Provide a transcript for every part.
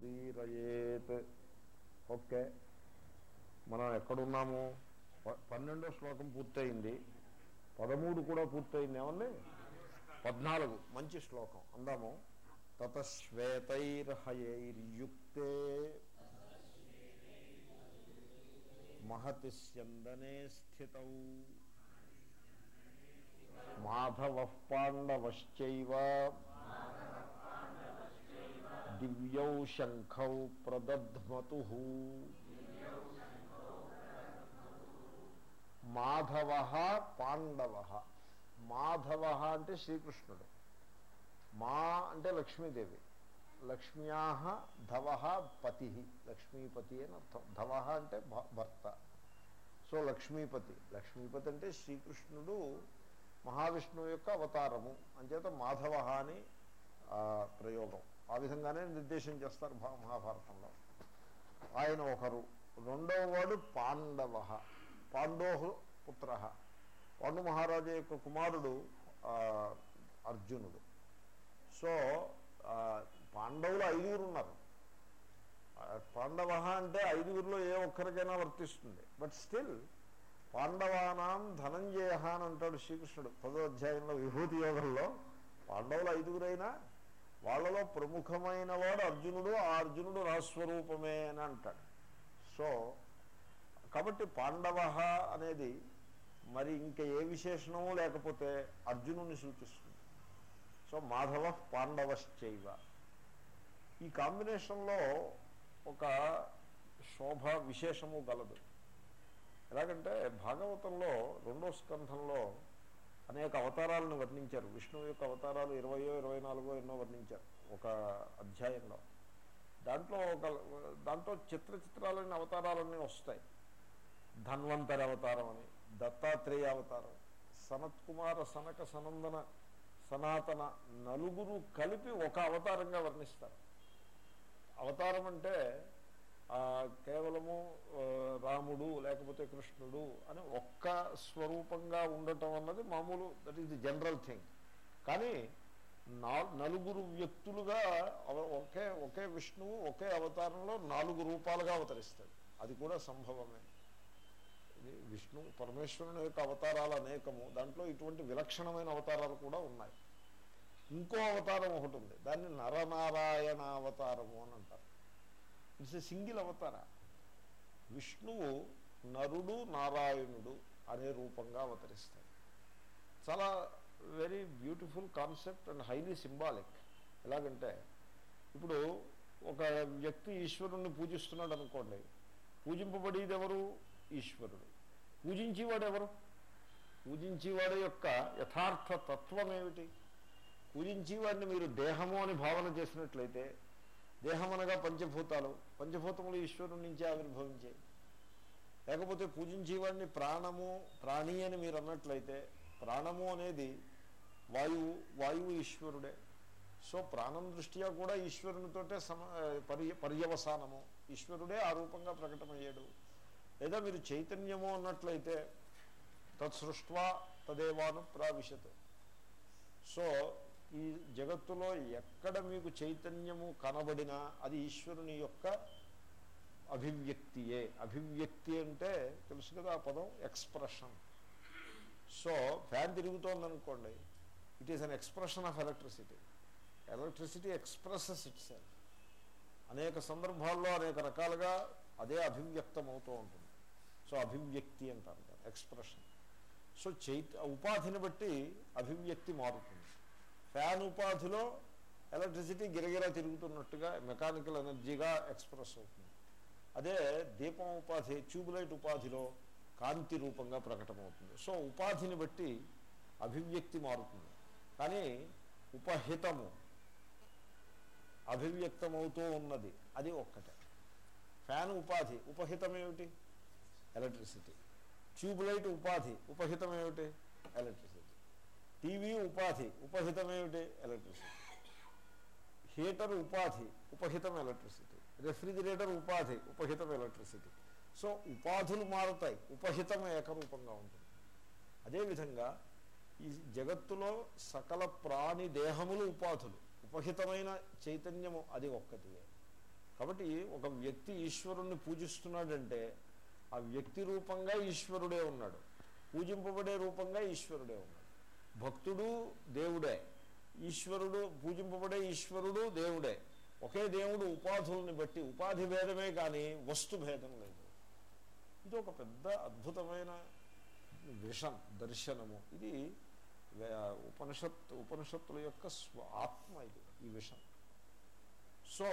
ఉదీరయేత్ okay. మనం ఎక్కడున్నాము? ప- పన్నెండో శ్లోకం పూర్తయింది. పదమూడు కూడా పూర్తయింది. ఏమండి? పద్నాలుగు. మంచి శ్లోకం. అందాము. తతశ్వేతైర్హయైర్యుక్తే మహతి స్యందనే స్థిత. మాధవ పాండవశ్చైవ దివ్యౌ శంఖౌ ప్రదధ్మతు మాధవ పాండవ మాధవ అంటే శ్రీకృష్ణుడు। మా అంటే లక్ష్మీదేవి। లక్ష్మ్యా ధవ పతి। లక్ష్మీపతి అని అర్థం। ధవ అంటే భ- భర్త। సో లక్ష్మీపతి। లక్ష్మీపతి అంటే శ్రీకృష్ణుడు మహావిష్ణువు యొక్క అవతారము। అంచేత మాధవ అని ప్రయోగం. ఆ విధంగానే నిర్దేశం చేస్తారు మహాభారతంలో. ఆయన ఒకరు. రెండవ వాడు పాండవ. పాండోహు పుత్ర. పాండు మహారాజు యొక్క కుమారుడు ఆ, అర్జునుడు. సో ఆ, పాండవులు ఐదుగురు ఉన్నారు పాండవ అంటే ఐదుగురిలో ఏ ఒక్కరికైనా వర్తిస్తుంది. బట్ స్టిల్ పాండవానాం ధనంజయ అని అంటాడు శ్రీకృష్ణుడు. పదో అధ్యాయంలో విభూతి యోగంలో పాండవులు ఐదుగురైనా వాళ్ళలో ప్రముఖమైన వాడు అర్జునుడు ఆ అర్జునుడు రాస్వరూపమే అని అంటాడు. సో కాబట్టి పాండవ అనేది మరి ఇంకా ఏ విశేషణము లేకపోతే అర్జునుని సూచిస్తుంది. సో మాధవ పాండవశ్చైవ. ఈ కాంబినేషన్లో ఒక శోభ విశేషము గలదు. ఎలాగంటే భాగవతంలో రెండో స్కంధంలో అనేక అవతారాలను వర్ణించారు. విష్ణువు యొక్క అవతారాలు ఇరవయో ఇరవై నాలుగో ఎన్నో వర్ణించారు ఒక అధ్యాయంలో. దాంట్లో ఒక దాంట్లో చిత్ర చిత్రాలన్నీ అవతారాలన్నీ వస్తాయి. ధన్వంతరి అవతారం అని దత్తాత్రేయ అవతారం సనత్ కుమార సనక సనందన సనాతన నలుగురు కలిపి ఒక అవతారంగా వర్ణిస్తారు. అవతారం అంటే కేవలము రాముడు లేకపోతే కృష్ణుడు అని ఒక్క స్వరూపంగా ఉండటం అన్నది మామూలు that is the general thing కానీ నా నలుగురు వ్యక్తులుగా ఒకే ఒకే విష్ణువు ఒకే అవతారంలో నాలుగు రూపాలుగా అవతరిస్తాడు. అది కూడా సంభవమే. విష్ణు పరమేశ్వరుని యొక్క అవతారాలు అనేకము. దాంట్లో ఇటువంటి విలక్షణమైన అవతారాలు కూడా ఉన్నాయి. ఇంకో అవతారం ఒకటి ఉంది. దాన్ని నరనారాయణ అవతారము అని అంటారు. ఇట్స్ ఎ సింగిల్ అవతార విష్ణువు నరుడు నారాయణుడు అనే రూపంగా అవతరిస్తాడు. చాలా very beautiful concept and highly symbolic ఎలాగంటే ఇప్పుడు ఒక వ్యక్తి ఈశ్వరుణ్ణి పూజిస్తున్నాడు అనుకోండి. పూజింపబడేది ఎవరు? ఈశ్వరుడు. పూజించేవాడు ఎవరు? పూజించేవాడు యొక్క యథార్థ తత్వం ఏమిటి? పూజించేవాడిని మీరు దేహము అని భావన చేసినట్లయితే దేహం అనగా పంచభూతాలు. పంచభూతములు ఈశ్వరుడి నుంచే ఆవిర్భవించాయి. లేకపోతే పూజించేవాడిని ప్రాణము ప్రాణి అని మీరు అన్నట్లయితే ప్రాణము అనేది వాయువు వాయువు ఈశ్వరుడే. సో ప్రాణం దృష్ట్యా కూడా ఈశ్వరునితోటే సమ పర్య పర్యవసానము. ఈశ్వరుడే ఆ రూపంగా ప్రకటమయ్యాడు. లేదా మీరు చైతన్యము అన్నట్లయితే తత్సృష్వా తదేవాను ప్రావిశత్ సో ఈ జగత్తులో ఎక్కడ మీకు చైతన్యము కనబడినా అది ఈశ్వరుని యొక్క అభివ్యక్తియే. అభివ్యక్తి అంటే తెలుసు కదా ఆ పదం ఎక్స్ప్రెషన్. సో ఫ్యాన్ తిరుగుతోంది అనుకోండి it is an expression of electricity electricity expresses itself అనేక సందర్భాల్లో అనేక రకాలుగా అదే అభివ్యక్తం అవుతూ ఉంటుంది. సో అభివ్యక్తి అంటారు ఎక్స్ప్రెషన్ సో చైత ఉపాధిని బట్టి అభివ్యక్తి మారుతుంది. ఫ్యాన్ ఉపాధిలో ఎలక్ట్రిసిటీ గిరగిరా తిరుగుతున్నట్టుగా మెకానికల్ ఎనర్జీగా ఎక్స్ప్రెస్ అవుతుంది. అదే దీపం ఉపాధి ట్యూబ్లైట్ ఉపాధిలో కాంతి రూపంగా ప్రకటమవుతుంది. సో ఉపాధిని బట్టి అభివ్యక్తి మారుతుంది. కానీ ఉపహితము అభివ్యక్తమవుతూ ఉన్నది అది ఒక్కటే. ఫ్యాన్ ఉపాధి ఉపహితం ఏమిటి? ఎలక్ట్రిసిటీ. ట్యూబ్లైట్ ఉపాధి ఉపహితం ఏమిటి? ఎలక్ట్రిసిటీ. టీవీ ఉపాధి ఉపహితం ఏమిటి ఎలక్ట్రిసిటీ. హీటర్ ఉపాధి ఉపహితం ఎలక్ట్రిసిటీ. రెఫ్రిజిరేటర్ ఉపాధి ఉపహితం ఎలక్ట్రిసిటీ. సో ఉపాధులు మారుతాయి. ఉపహితం ఏకరూపంగా ఉంటుంది. అదేవిధంగా ఈ జగత్తులో సకల ప్రాణి దేహములు ఉపాధులు. ఉపహితమైన చైతన్యము అది ఒక్కటియే కాబట్టి ఒక వ్యక్తి ఈశ్వరుణ్ణి పూజిస్తున్నాడంటే ఆ వ్యక్తి రూపంగా ఈశ్వరుడే ఉన్నాడు. పూజింపబడే రూపంగా ఈశ్వరుడే ఉన్నాడు. భక్తుడు దేవుడే. ఈశ్వరుడు పూజింపబడే ఈశ్వరుడు దేవుడే. ఒకే దేవుడు ఉపాధుల్ని బట్టి ఉపాధి భేదమే కానీ వస్తు భేదం లేదు. ఇది ఒక పెద్ద అద్భుతమైన విషం దర్శనము. ఇది ఉపనిషత్ ఉపనిషత్తుల యొక్క స్వ ఆత్మ ఇది ఈ విషం సో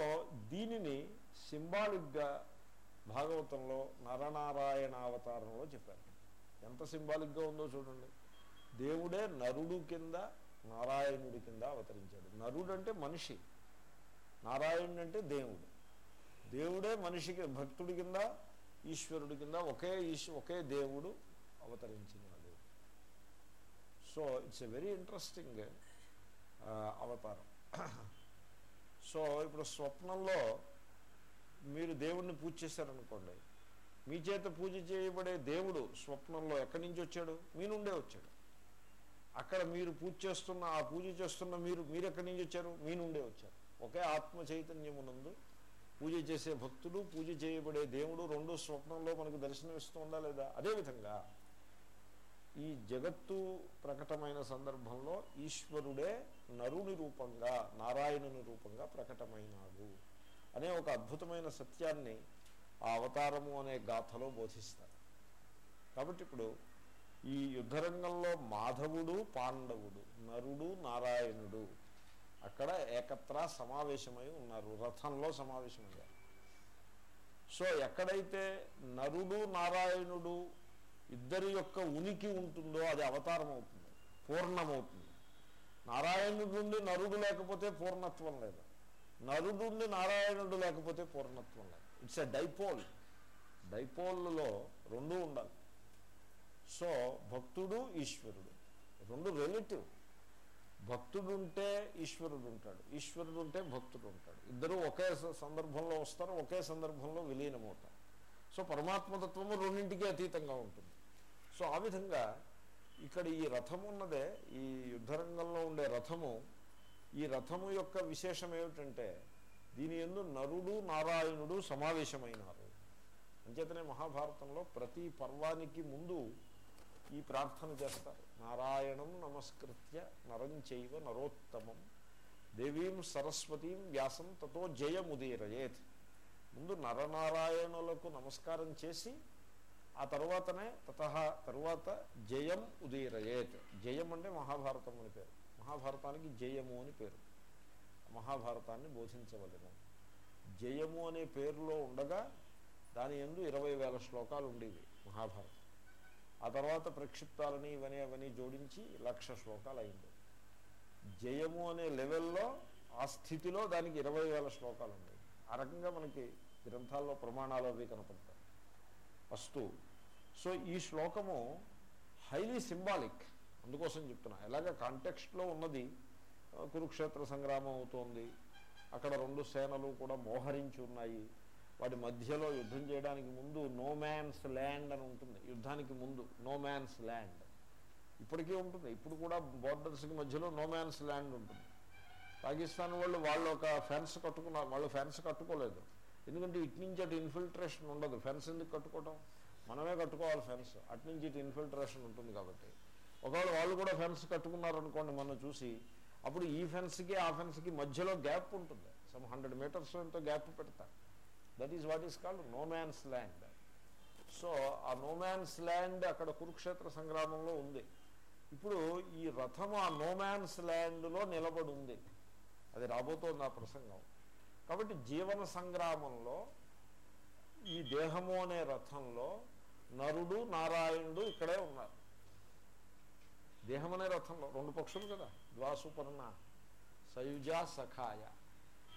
దీనిని సింబాలిక్గా భాగవతంలో నరనారాయణ అవతారంలో చెప్పారు. ఎంత సింబాలిక్గా ఉందో చూడండి. దేవుడే నరుడు కింద నారాయణుడి కింద అవతరించాడు. నరుడు అంటే మనిషి నారాయణుడు అంటే దేవుడు. దేవుడే మనిషికి భక్తుడి కింద ఈశ్వరుడి కింద ఒకే ఈశ్వ ఒకే దేవుడు అవతరించినాడు so it's a very interesting అవతారం. సో ఇప్పుడు స్వప్నంలో మీరు దేవుణ్ణి పూజ చేశారనుకోండి మీ చేత పూజ చేయబడే దేవుడు స్వప్నంలో ఎక్కడి నుంచి వచ్చాడు? మీ నుండే వచ్చాడు. అక్కడ మీరు పూజ చేస్తున్న ఆ పూజ చేస్తున్న మీరు మీరు ఎక్కడి నుంచి వచ్చారు? మీ నుండే వచ్చారు. ఒకే ఆత్మ చైతన్యమునందు పూజ చేసే భక్తుడు పూజ చేయబడే దేవుడు రెండు స్వప్నంలో మనకు దర్శనమిస్తూ ఉందా లేదా అదేవిధంగా ఈ జగత్తు ప్రకటమైన సందర్భంలో ఈశ్వరుడే నరుని రూపంగా నారాయణుని రూపంగా ప్రకటమైనాడు అనే ఒక అద్భుతమైన సత్యాన్ని ఆ అవతారము అనే గాథలో బోధిస్తారు. కాబట్టి ఇప్పుడు ఈ యుద్ధరంగంలో మాధవుడు పాండవుడు నరుడు నారాయణుడు అక్కడ ఏకత్ర సమావేశమై ఉన్నారు. రథంలో సమావేశమయ్యారు. సో ఎక్కడైతే నరుడు నారాయణుడు ఇద్దరి యొక్క ఉనికి ఉంటుందో అది అవతారం అవుతుంది పూర్ణమవుతుంది. నారాయణుడు నుండి నరుడు లేకపోతే పూర్ణత్వం లేదు. నరుడు నుండి నారాయణుడు లేకపోతే పూర్ణత్వం లేదు. ఇట్స్ ఎ డైపోల్ డైపోల్లో రెండూ ఉండాలి. సో భక్తుడు ఈశ్వరుడు. రెండు రిలేటివ్ భక్తుడు ఉంటే ఈశ్వరుడు ఉంటాడు ఈశ్వరుడు ఉంటే భక్తుడు ఉంటాడు ఇద్దరు ఒకే స- సందర్భంలో వస్తారు ఒకే సందర్భంలో విలీనమవుతారు. సో పరమాత్మతత్వము రెండింటికి అతీతంగా ఉంటుంది. సో ఆ విధంగా ఇక్కడ ఈ రథం ఉన్నదే ఈ యుద్ధరంగంలో ఉండే రథము ఈ రథము యొక్క విశేషం ఏమిటంటే దీని ఎందు నరుడు నారాయణుడు సమావేశమైనారు. అంచేతనే మహాభారతంలో ప్రతి పర్వానికి ముందు ఈ ప్రార్థన చేస్తారు. నారాయణం నమస్కృత్య నరం చైవ నరోత్తమం. దేవీం సరస్వతీం వ్యాసం తతో జయముదీరయేత్. ముందు నరనారాయణులకు నమస్కారం చేసి ఆ తర్వాతనే తత తరువాత జయం ఉదీరయేత్. జయం అంటే మహాభారతం అని పేరు. మహాభారతానికి జయము అని పేరు. మహాభారతాన్ని బోధించవలను. జయము అనే పేరులో ఉండగా దాని ఎందు ఇరవై వేల శ్లోకాలు ఉండేవి మహాభారతం. ఆ తర్వాత ప్రక్షిప్తాలని ఇవని అవన్నీ జోడించి లక్ష శ్లోకాలు అయింది. జయము అనే లెవెల్లో ఆ స్థితిలో దానికి ఇరవై వేల శ్లోకాలు ఉన్నాయి. ఆ రకంగా మనకి గ్రంథాల్లో ప్రమాణాలు అవి కనపడతాయి. ఫస్ట్ సో ఈ శ్లోకము హైలీ సింబాలిక్. అందుకోసం చెప్తున్నా. ఎలాగ కాంటెక్స్ట్లో ఉన్నది కురుక్షేత్ర సంగ్రామం అవుతోంది అక్కడ రెండు సేనలు కూడా మోహరించి ఉన్నాయి వాటి మధ్యలో యుద్ధం చేయడానికి ముందు నో మ్యాన్స్ ల్యాండ్ అని ఉంటుంది. యుద్ధానికి ముందు నో మ్యాన్స్ ల్యాండ్ ఇప్పటికీ ఉంటుంది. ఇప్పుడు కూడా బోర్డర్స్కి మధ్యలో నో మ్యాన్స్ ల్యాండ్ ఉంటుంది. పాకిస్తాన్ వాళ్ళు వాళ్ళు ఒక ఫెన్స్ కట్టుకున్నారు వాళ్ళు ఫెన్స్ కట్టుకోలేదు. ఎందుకంటే ఇటు నుంచి అటు ఇన్ఫిల్ట్రేషన్ ఉండదు. ఫెన్స్ ఎందుకు కట్టుకోవటం? మనమే కట్టుకోవాలి ఫెన్స్ అటు నుంచి ఇటు ఇన్ఫిల్ట్రేషన్ ఉంటుంది కాబట్టి. ఒకవేళ వాళ్ళు కూడా ఫెన్స్ కట్టుకున్నారు అనుకోండి మనం చూసి అప్పుడు ఈ ఫెన్స్కి ఆ ఫెన్స్కి మధ్యలో గ్యాప్ ఉంటుంది. సమ్ హండ్రెడ్ మీటర్స్ ఎంతో గ్యాప్ పెడతారు. That is what is called no man's land so ఆ నోమాన్స్ ల్యాండ్ అక్కడ కురుక్షేత్ర సంగ్రామంలో ఉంది. ఇప్పుడు ఈ రథం ఆ నోమాన్స్ ల్యాండ్లో నిలబడి ఉంది అది రాబోతోంది ఆ ప్రసంగం. కాబట్టి జీవన సంగ్రామంలో ఈ దేహము అనే రథంలో నరుడు నారాయణుడు ఇక్కడే ఉన్నారు. దేహం అనే రథంలో రెండు పక్షులు కదా? ద్వాసుపర్ణ సయుజ సఖాయ.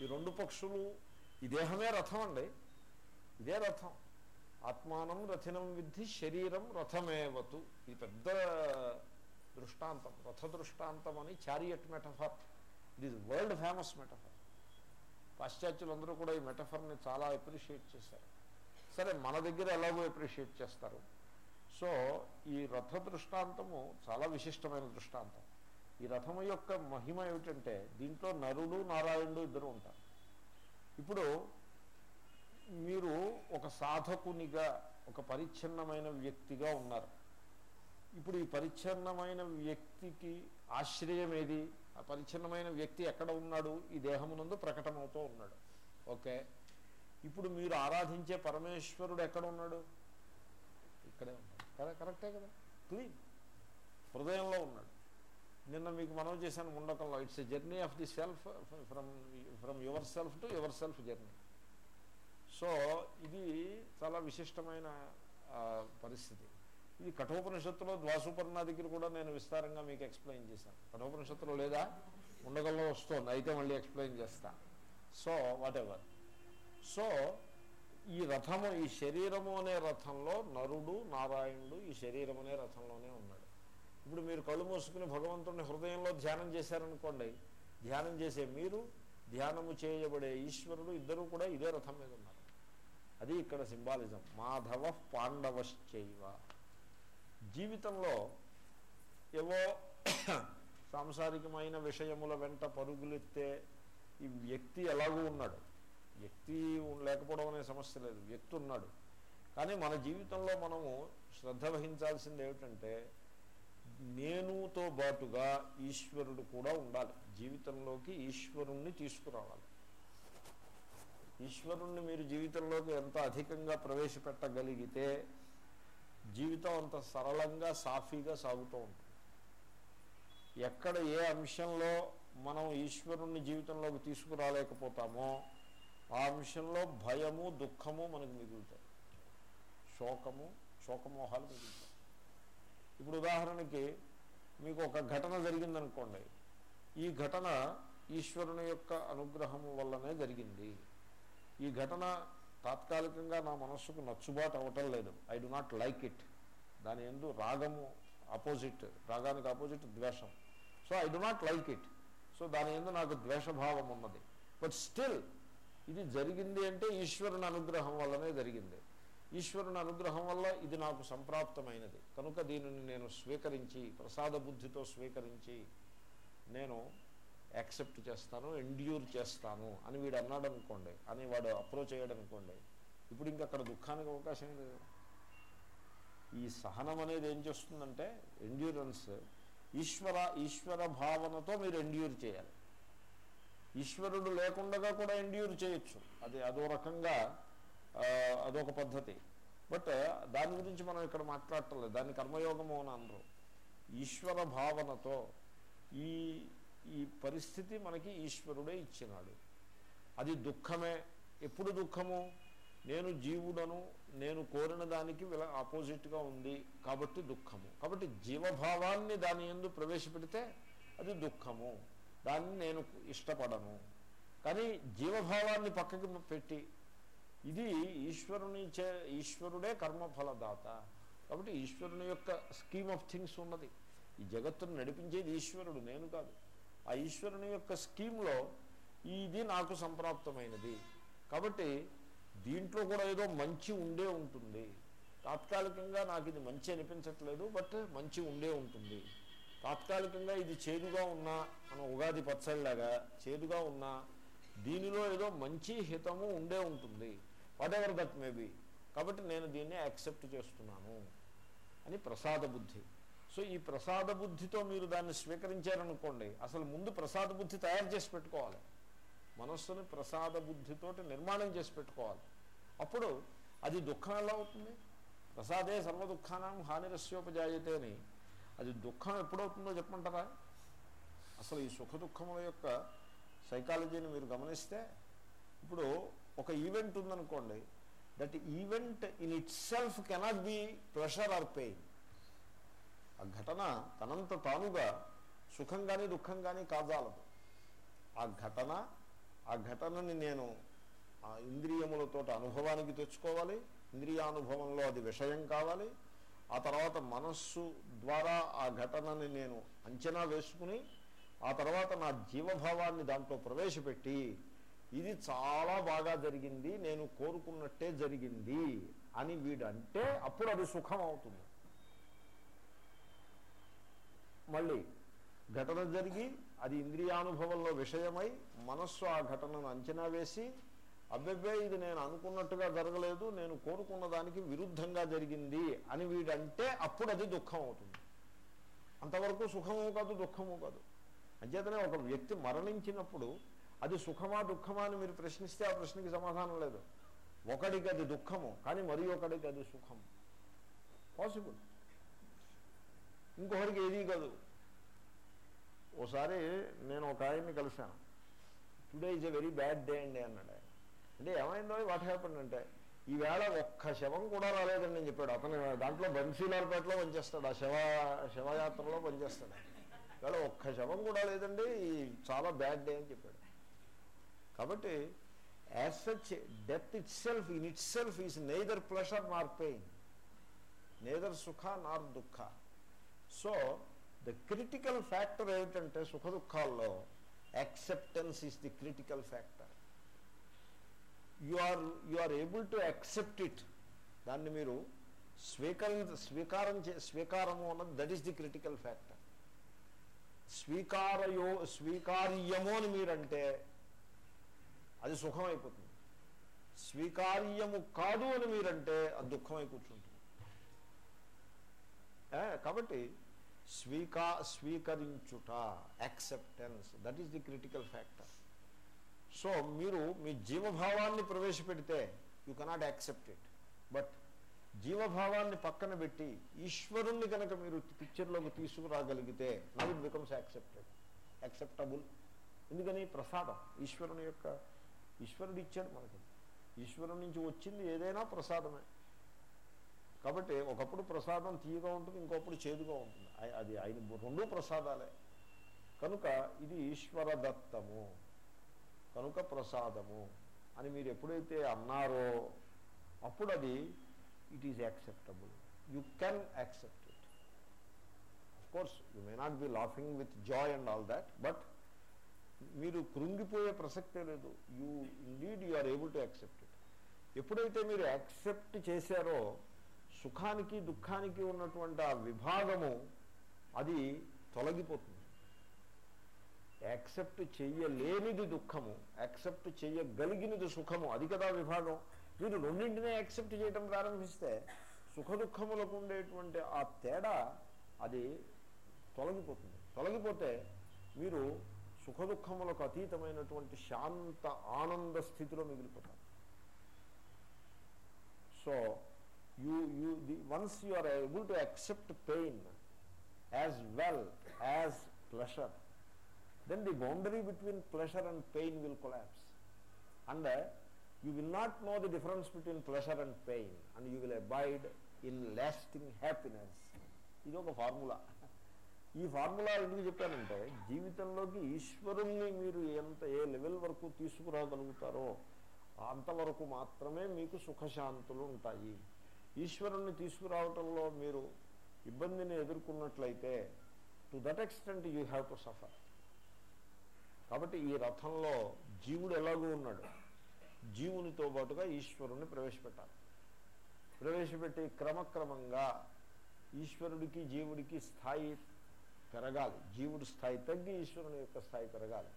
ఈ రెండు పక్షులు ఈ దేహమే రథం అండి. ఇదే రథం. ఆత్మానం రథినం విద్ధి శరీరం రథమేవతు. ఇది పెద్ద దృష్టాంతం రథ దృష్టాంతం అని chariot metaphor. It is world famous metaphor పాశ్చాత్యులందరూ కూడా ఈ మెటఫర్ని చాలా అప్రిషియేట్ చేశారు. సరే మన దగ్గర ఎలాగో అప్రిషియేట్ చేస్తారు. సో ఈ రథ దృష్టాంతము చాలా విశిష్టమైన దృష్టాంతం. ఈ రథము యొక్క మహిమ ఏమిటంటే దీంట్లో నరుడు నారాయణుడు ఇద్దరు ఉంటారు. ఇప్పుడు మీరు ఒక సాధకునిగా ఒక పరిచ్ఛిన్నమైన వ్యక్తిగా ఉన్నారు. ఇప్పుడు ఈ పరిచ్ఛిన్నమైన వ్యక్తికి ఆశ్రయం ఏది? ఆ పరిచ్ఛిన్నమైన వ్యక్తి ఎక్కడ ఉన్నాడు? ఈ దేహమునందు ప్రకటమవుతూ ఉన్నాడు. ఓకే. ఇప్పుడు మీరు ఆరాధించే పరమేశ్వరుడు ఎక్కడ ఉన్నాడు? ఇక్కడే ఉన్నాడు. కదా కరెక్టే కదా? క్లీన్. హృదయంలో ఉన్నాడు. నిన్న మీకు మనం చేశాను ముండకంలో it's a journey of the self from from yourself to yourself journey so ఇది చాలా విశిష్టమైన పరిస్థితి. ఇది కఠోపనిషత్తులో ద్వాసుపర్ణ దగ్గర కూడా నేను విస్తారంగా మీకు ఎక్స్ప్లెయిన్ చేశాను. కఠోపనిషత్తులో లేదా? ఉండగల్లో వస్తుంది అయితే మళ్ళీ ఎక్స్ప్లెయిన్ చేస్తా. సో వాట్ ఎవర్ సో ఈ రథము ఈ శరీరము అనే రథంలో నరుడు నారాయణుడు ఈ శరీరం అనే రథంలోనే ఉన్నాడు ఇప్పుడు మీరు కళ్ళు మూసుకుని భగవంతుని హృదయంలో ధ్యానం చేశారనుకోండి ధ్యానం చేసే మీరు ధ్యానము చేయబడే ఈశ్వరుడు ఇద్దరు కూడా ఇదే రథం మీద ఉన్నారు. అది ఇక్కడ సింబాలిజం. మాధవ పాండవశ్చైవ. జీవితంలో ఏవో సాంసారికమైన విషయముల వెంట పరుగులెత్తే ఈ వ్యక్తి ఎలాగూ ఉన్నాడు. వ్యక్తి లేకపోవడం అనే సమస్య లేదు. వ్యక్తి ఉన్నాడు. కానీ మన జీవితంలో మనము శ్రద్ధ వహించాల్సింది ఏమిటంటే నేనుతో బాటుగా ఈశ్వరుడు కూడా ఉండాలి. జీవితంలోకి ఈశ్వరుణ్ణి తీసుకురావాలి. ఈశ్వరుణ్ణి మీరు జీవితంలోకి ఎంత అధికంగా ప్రవేశపెట్టగలిగితే జీవితం అంత సరళంగా సాఫీగా సాగుతూ ఉంటుంది. ఎక్కడ ఏ అంశంలో మనం ఈశ్వరుణ్ణి జీవితంలోకి తీసుకురాలేకపోతామో ఆ అంశంలో భయము దుఃఖము మనకు మిగులుతాయి. శోకము శోకమోహాలు మిగులుతాయి. ఇప్పుడు ఉదాహరణకి మీకు ఒక ఘటన జరిగిందనుకోండి. ఈ ఘటన ఈశ్వరుని యొక్క అనుగ్రహము వల్లనే జరిగింది. ఈ ఘటన తాత్కాలికంగా నా మనస్సుకు నచ్చుబాటు అవ్వటం లేదు. I do not like it. దాని ఎందు రాగము ఆపోజిట్ రాగానికి ఆపోజిట్ ద్వేషం. So I do not like it. So దాని ఎందు నాకు ద్వేషభావం ఉన్నది. బట్ స్టిల్ ఇది జరిగింది అంటే ఈశ్వరుని అనుగ్రహం వల్లనే జరిగింది. ఈశ్వరుని అనుగ్రహం వల్ల ఇది నాకు సంప్రాప్తమైనది. కనుక దీనిని నేను స్వీకరించి ప్రసాద బుద్ధితో స్వీకరించి నేను యాక్సెప్ట్ చేస్తాను ఎండ్యూర్ చేస్తాను అని వీడు అన్నాడు అనుకోండి అని వాడు అప్రోచ్ అయ్యాడు అనుకోండి ఇప్పుడు ఇంకా అక్కడ దుఃఖానికి అవకాశం లేదు. ఈ సహనం అనేది ఏం చేస్తుందంటే ఎండ్యూరెన్స్ ఈశ్వర ఈశ్వర భావనతో మీరు ఎండ్యూర్ చేయాలి. ఈశ్వరుడు లేకుండా కూడా ఎండ్యూర్ చేయొచ్చు. అది అదో రకంగా అదొక పద్ధతి. బట్ దాని గురించి మనం ఇక్కడ మాట్లాడటలేదు. దాన్ని కర్మయోగము అని అనరు. ఈశ్వర భావనతో ఈ ఈ పరిస్థితి మనకి ఈశ్వరుడే ఇచ్చినాడు. అది దుఃఖమే. ఎప్పుడు దుఃఖము? నేను జీవుడను నేను కోరిన దానికి ఆపోజిట్గా ఉంది కాబట్టి దుఃఖము. కాబట్టి జీవభావాన్ని దాని ఎందు ప్రవేశపెడితే అది దుఃఖము. దాన్ని నేను ఇష్టపడను. కానీ జీవభావాన్ని పక్కకి పెట్టి ఇది ఈశ్వరుని చే ఈశ్వరుడే కర్మఫలదాత. కాబట్టి ఈశ్వరుని యొక్క స్కీమ్ ఆఫ్ థింగ్స్ ఉన్నది. ఈ జగత్తును నడిపించేది ఈశ్వరుడు నేను కాదు. ఆ ఈశ్వరుని యొక్క స్కీమ్లో ఇది నాకు సంప్రాప్తమైనది. కాబట్టి దీంట్లో కూడా ఏదో మంచి ఉండే ఉంటుంది. తాత్కాలికంగా నాకు ఇది మంచి అనిపించట్లేదు బట్ మంచి ఉండే ఉంటుంది. తాత్కాలికంగా ఇది చేదుగా ఉన్నా మన ఉగాది పచ్చడిలాగా చేదుగా ఉన్నా దీనిలో ఏదో మంచి హితము ఉండే ఉంటుంది. వాట్ ఎవర్ దట్ మే కాబట్టి నేను దీన్ని యాక్సెప్ట్ చేస్తున్నాను అని ప్రసాద బుద్ధి. సో ఈ ప్రసాద బుద్ధితో మీరు దాన్ని స్వీకరించారనుకోండి అసలు ముందు ప్రసాద బుద్ధి తయారు చేసి పెట్టుకోవాలి. మనస్సుని ప్రసాద బుద్ధితోటి నిర్మాణం చేసి పెట్టుకోవాలి. అప్పుడు అది దుఃఖం ఎలా అవుతుంది? ప్రసాదే సర్వ దుఃఖానం హానిరస్యోపజాయతే అని. అది దుఃఖం ఎప్పుడవుతుందో చెప్పమంటారా? అసలు ఈ సుఖ దుఃఖముల యొక్క సైకాలజీని మీరు గమనిస్తే ఇప్పుడు ఒక ఈవెంట్ ఉందనుకోండి that event in itself cannot be pressure or pain ఆ ఘటన తనంత తానుగా సుఖం కానీ దుఃఖం కానీ కాజాలదు. ఆ ఘటన ఆ ఘటనని నేను ఆ ఇంద్రియములతో అనుభవానికి తెచ్చుకోవాలి ఇంద్రియానుభవంలో అది విషయం కావాలి. ఆ తర్వాత మనస్సు ద్వారా ఆ ఘటనని నేను అంచనా వేసుకుని ఆ తర్వాత నా జీవభావాన్ని దాంట్లో ప్రవేశపెట్టి ఇది చాలా బాగా జరిగింది నేను కోరుకున్నట్టే జరిగింది అని వీడంటే అప్పుడు అది సుఖం అవుతుంది మళ్ళీ ఘటన జరిగి అది ఇంద్రియానుభవంలో విషయమై మనస్సు ఆ ఘటనను అంచనా వేసి అబ్బెబ్బే ఇది నేను అనుకున్నట్టుగా జరగలేదు నేను కోరుకున్న దానికి విరుద్ధంగా జరిగింది అని వీడంటే అప్పుడు అది దుఃఖం అవుతుంది అంతవరకు సుఖము కాదు దుఃఖము కాదు. అంచేతనే ఒక వ్యక్తి మరణించినప్పుడు అది సుఖమా దుఃఖమా అని మీరు ప్రశ్నిస్తే ఆ ప్రశ్నకి సమాధానం లేదు. ఒకడికి అది దుఃఖము కానీ మరి ఒకడికి అది సుఖము. పాసిబుల్ ఇంకొకరికి ఏదీ కాదు. ఓసారి నేను ఒక ఆయన్ని కలిశాను. Today is a very bad day అండి అన్నాడు ఆయన. అంటే ఏమైందో వాట్ హ్యాపన్ అంటే ఈవేళ ఒక్క శవం కూడా రాలేదని నేను చెప్పాడు. అతను దాంట్లో బన్సీలాల్పేటలో పనిచేస్తాడు. ఆ శవ శవయాత్రలో పనిచేస్తాడు. ఈవేళ ఒక్క శవం కూడా లేదండి చాలా బ్యాడ్ డే అని చెప్పాడు. కాబట్టి as such death itself in itself is neither pleasure nor pain neither సుఖ నార్ దుఃఖ సో ద క్రిటికల్ ఫ్యాక్టర్ ఏమిటంటే సుఖ దుఃఖాల్లో acceptance is the critical factor you are you are able to accept it దాన్ని మీరు స్వీకరి స్వీకారం చే స్వీకారము అన్నది that is the critical factor స్వీకారయో స్వీకార్యము అని మీరంటే అది సుఖం అయిపోతుంది స్వీకార్యము కాదు అని మీరంటే అది దుఃఖమై కూర్చుంటుంది. కాబట్టి స్వీకా స్వీకరించుట acceptance that is the critical factor so మీరు మీ జీవభావాన్ని ప్రవేశపెడితే you cannot accept it but జీవభావాన్ని పక్కన పెట్టి ఈశ్వరుణ్ణి కనుక మీరు పిక్చర్లోకి తీసుకురాగలిగితే now it becomes accepted acceptable ఎందుకని? ప్రసాదం ఈశ్వరుని యొక్క ఈశ్వరుడు ఇచ్చాడు మనకి. ఈశ్వరుని నుంచి వచ్చింది ఏదైనా ప్రసాదమే. కాబట్టి ఒకప్పుడు ప్రసాదం తీయగా ఉంటుంది ఇంకొప్పుడు చేదుగా ఉంటుంది. అది ఆయన రెండూ ప్రసాదాలే. కనుక ఇది ఈశ్వరదత్తము. కనుక ప్రసాదము అని మీరు ఎప్పుడైతే అన్నారో అప్పుడు అది it is acceptable you can accept it of course you may not be laughing with joy and all that but మీరు కృంగిపోయే ప్రసక్తే లేదు. You need you are able to accept it ఎప్పుడైతే మీరు యాక్సెప్ట్ చేశారో సుఖానికి దుఃఖానికి ఉన్నటువంటి ఆ విభాగము అది తొలగిపోతుంది. యాక్సెప్ట్ చెయ్యలేనిది దుఃఖము యాక్సెప్ట్ చెయ్యగలిగినది సుఖము అది కదా విభాగం. మీరు రెండింటినే యాక్సెప్ట్ చేయటం ప్రారంభిస్తే సుఖ దుఃఖములకు ఉండేటువంటి ఆ తేడా అది తొలగిపోతుంది. తొలగిపోతే మీరు సుఖ దుఃఖములకు అతీతమైనటువంటి శాంత ఆనంద స్థితిలో మిగిలిపోతారు so you you the once you are able to accept pain as well as pleasure then the boundary between pleasure and pain will collapse. And uh, you will not know the difference between pleasure and pain and you will abide in lasting happiness. ఇది ఒక formula ఈ formula ఎందుకు చెప్పానంటే జీవితంలోకి ఈశ్వరుణ్ణి మీరు ఎంత ఏ level వరకు తీసుకురాగలుగుతారో అంతవరకు మాత్రమే మీకు సుఖశాంతులు ఉంటాయి. ఈశ్వరుణ్ణి తీసుకురావటంలో మీరు ఇబ్బందిని ఎదుర్కొన్నట్లయితే to that extent you have to suffer కాబట్టి ఈ రథంలో జీవుడు ఎలాగూ ఉన్నాడు. జీవునితో పాటుగా ఈశ్వరుణ్ణి ప్రవేశపెట్టాలి. ప్రవేశపెట్టి క్రమక్రమంగా ఈశ్వరుడికి జీవుడికి స్థాయి పెరగాలి. జీవుడి స్థాయి తగ్గి ఈశ్వరుని యొక్క స్థాయి పెరగాలి.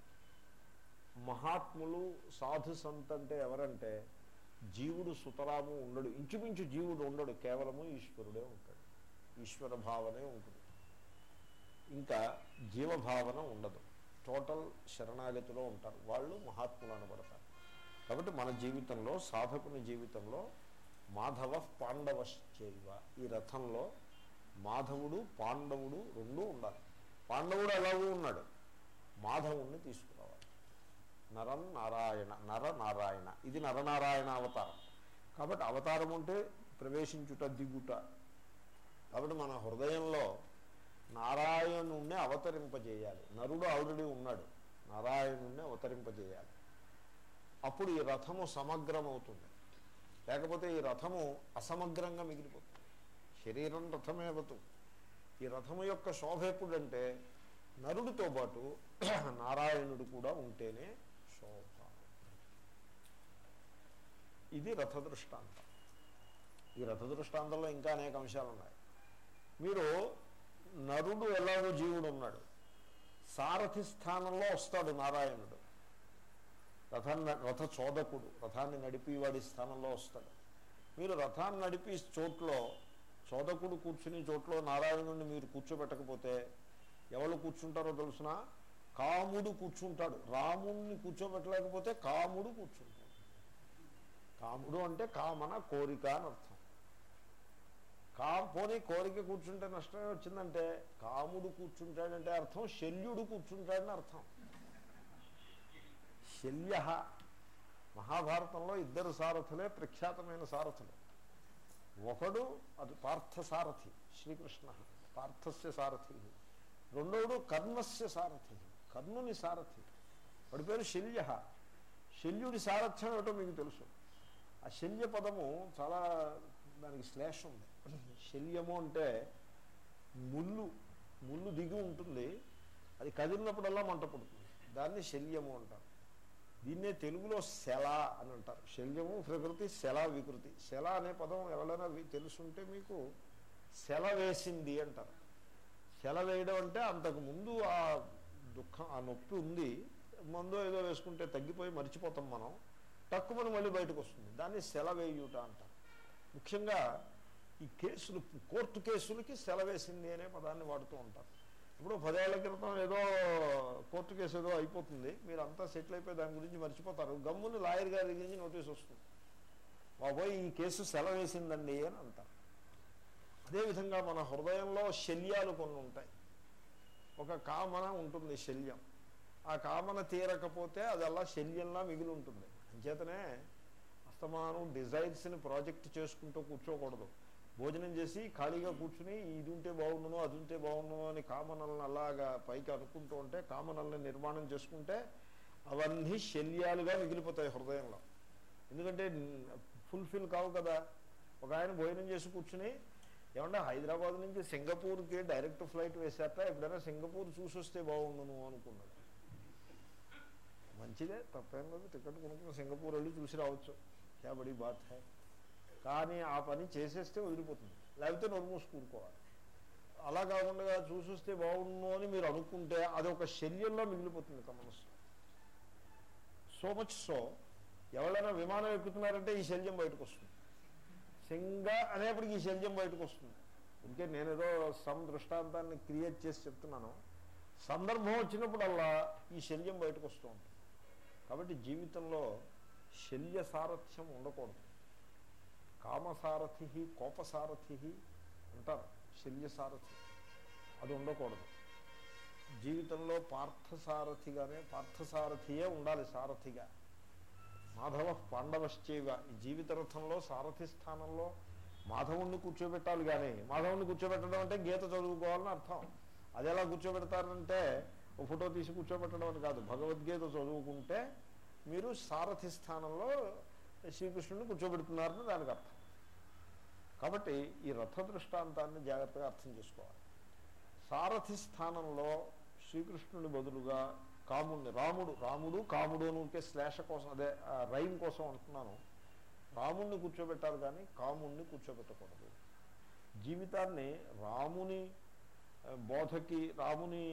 మహాత్ములు సాధు సంత్ అంటే ఎవరంటే జీవుడు సుతరాము ఉండడు. ఇంచుమించు జీవుడు ఉండడు. కేవలము ఈశ్వరుడే ఉంటాడు. ఈశ్వర భావనే ఉంటుంది. ఇంకా జీవభావన ఉండదు. టోటల్ శరణాగతిలో ఉంటారు. వాళ్ళు మహాత్ములు అనబడతారు కాబట్టి మన జీవితంలో సాధకుని జీవితంలో మాధవ పాండవశ్చైవ ఈ రథంలో మాధవుడు పాండవుడు రెండూ ఉండాలి. పాండవుడు ఎలాగూ ఉన్నాడు? మాధవుణ్ణి తీసుకురావాలి. నరం నారాయణ నర నారాయణ ఇది నరనారాయణ అవతారం. కాబట్టి అవతారం ఉంటే ప్రవేశించుట దిగుట. కాబట్టి మన హృదయంలో నారాయణుణ్ణి అవతరింపజేయాలి. నరుడు ఆల్రెడీ ఉన్నాడు. నారాయణుణ్ణి అవతరింపజేయాలి. అప్పుడు ఈ రథము సమగ్రమవుతుంది. లేకపోతే ఈ రథము అసమగ్రంగా మిగిలిపోతుంది. శరీరం రథమేవతు ఈ రథము యొక్క శోభ ఎప్పుడంటే నరుడితో పాటు నారాయణుడు కూడా ఉంటేనే శోభ. ఇది రథ దృష్టాంతం. ఈ రథ దృష్టాంతంలో ఇంకా అనేక అంశాలు ఉన్నాయి మీరు నరుడు ఎలాగో జీవుడు ఉన్నాడు. సారథి స్థానంలో వస్తాడు నారాయణుడు. రథాన్ని రథ చోదకుడు రథాన్ని నడిపి వాడి స్థానంలో వస్తాడు. మీరు రథాన్ని నడిపి చోట్లో చోదకుడు కూర్చుని చోట్లో నారాయణుడిని మీరు కూర్చోబెట్టకపోతే ఎవరు కూర్చుంటారో తెలుసిన? కాముడు కూర్చుంటాడు. రాముణ్ణి కూర్చోబెట్టలేకపోతే కాముడు కూర్చుంటాడు. కాముడు అంటే కామన కోరిక అని అర్థం. కా పోనీ కోరిక కూర్చుంటే నష్టమే వచ్చిందంటే కాముడు కూర్చుంటాడంటే అర్థం శల్యుడు కూర్చుంటాడని అర్థం. శల్య మహాభారతంలో ఇద్దరు సారథులే ప్రఖ్యాతమైన సారథులు. ఒకడు అది పార్థసారథి శ్రీకృష్ణ. పార్థస్య సారథి. రెండవడు కర్ణస్య సారథి కర్ణుని సారథి. వాడి పేరు శల్య. శల్యుడి సారథ్యం ఏమిటో మీకు తెలుసు. ఆ శల్య పదము చాలా దానికి శ్లేష ఉంది. శల్యము అంటే ముళ్ళు ముళ్ళు దిగి ఉంటుంది. అది కదిలినప్పుడల్లా మంట పడుతుంది. దాన్ని శల్యము అంటారు. దీన్నే తెలుగులో శల అని అంటారు. శల్యము ప్రకృతి శల వికృతి. శల అనే పదం ఎవరైనా తెలుసుంటే మీకు శల వేసింది అంటారు. శల వేయడం అంటే అంతకు ముందు ఆ దుఃఖం ఆ నొప్పి ఉంది. మందో ఏదో వేసుకుంటే తగ్గిపోయి మర్చిపోతాం మనం. తక్కువని మళ్ళీ బయటకు వస్తుంది దాన్ని సెలవేయుట అంటారు. ముఖ్యంగా ఈ కేసులు కోర్టు కేసులకి సెలవేసింది అనే పదాన్ని వాడుతూ ఉంటారు. ఇప్పుడు పదేళ్ళ క్రితం ఏదో కోర్టు కేసు ఏదో అయిపోతుంది. మీరు అంతా సెటిల్ అయిపోయి దాని గురించి మర్చిపోతారు. గమ్ముని లాయర్ గారి దగ్గర నుంచి నోటీస్ వస్తుంది. బాబోయ్ ఈ కేసు సెలవేసిందండి అని అంటారు. అదేవిధంగా మన హృదయంలో శల్యాలు కొన్ని ఉంటాయి. ఒక కామన ఉంటుంది శల్యం. ఆ కామన తీరకపోతే అది అలా శల్యంలా మిగిలి ఉంటుంది. అంచేతనే అస్తమానం డిజైన్స్ని ప్రాజెక్ట్ చేసుకుంటూ కూర్చోకూడదు. భోజనం చేసి ఖాళీగా కూర్చుని ఇది ఉంటే బాగుండును అది ఉంటే బాగుండును అని కామనలను అలాగా పైకి అనుకుంటూ ఉంటే కామనల్ని నిర్మాణం చేసుకుంటే అవన్నీ శల్యాలుగా మిగిలిపోతాయి హృదయంలో. ఎందుకంటే ఫుల్ఫిల్ కావు కదా. ఒక ఆయన భోజనం చేసి కూర్చుని ఏమన్నా హైదరాబాద్ నుంచి సింగపూర్కి డైరెక్ట్ ఫ్లైట్ వేశారట ఎప్పుడైనా సింగపూర్ చూసి వస్తే బాగుండును అనుకున్నాడు. మంచిదే తప్పేం లేదు టికెట్ కొనుక్కుని సింగపూర్ వెళ్ళి చూసి రావచ్చు. క్యాబడి బాత్ హై? కానీ ఆ పని చేసేస్తే వదిలిపోతుంది. లేకపోతే నోరు మూసుకూరుకోవాలి అలా కాకుండా చూసి వస్తే బాగుండు అని మీరు అనుకుంటే అది ఒక శల్యంలో మిగిలిపోతుంది ఇక మనసు సో మచ్ సో ఎవరైనా విమానం ఎక్కుతున్నారంటే ఈ శల్యం బయటకు వస్తుంది సింగ అనేప్పటికీ ఈ శల్యం బయటకు వస్తుంది ఇంకే నేనేదో సమ్ దృష్టాంతాన్ని క్రియేట్ చేసి చెప్తున్నాను. సందర్భం వచ్చినప్పుడల్లా ఈ శల్యం బయటకు వస్తూ ఉంటుంది. కాబట్టి జీవితంలో శల్య సారథ్యం ఉండకూడదు. కామసారథి కోపసారథి అంటారు శల్యసారథి. అది ఉండకూడదు. జీవితంలో పార్థసారథిగానే పార్థసారథియే ఉండాలి సారథిగా. మాధవ పాండవశ్చేవ. ఈ జీవిత రథంలో సారథి స్థానంలో మాధవుణ్ణి కూర్చోబెట్టాలి కానీ మాధవుణ్ణి కూర్చోబెట్టడం అంటే గీత చదువుకోవాలని అర్థం. అది ఎలా కూర్చోబెడతారంటే ఒక ఫోటో తీసి కూర్చోబెట్టడం అని కాదు. భగవద్గీత చదువుకుంటే మీరు సారథి స్థానంలో శ్రీకృష్ణుని కూర్చోబెడుతున్నారని దానికి అర్థం. కాబట్టి ఈ రథ దృష్టాంతాన్ని జాగ్రత్తగా అర్థం చేసుకోవాలి. సారథి స్థానంలో శ్రీకృష్ణుని బదులుగా కాముడిని రాముడు రాముడు కాముడు అని ఉంటే శ్లేష కోసం అదే రైమ్ కోసం అంటున్నాను. రాముణ్ణి కూర్చోబెట్టాలి కానీ కాముణ్ణి కూర్చోబెట్టకూడదు. జీవితాన్ని రాముని బోధకి రాముని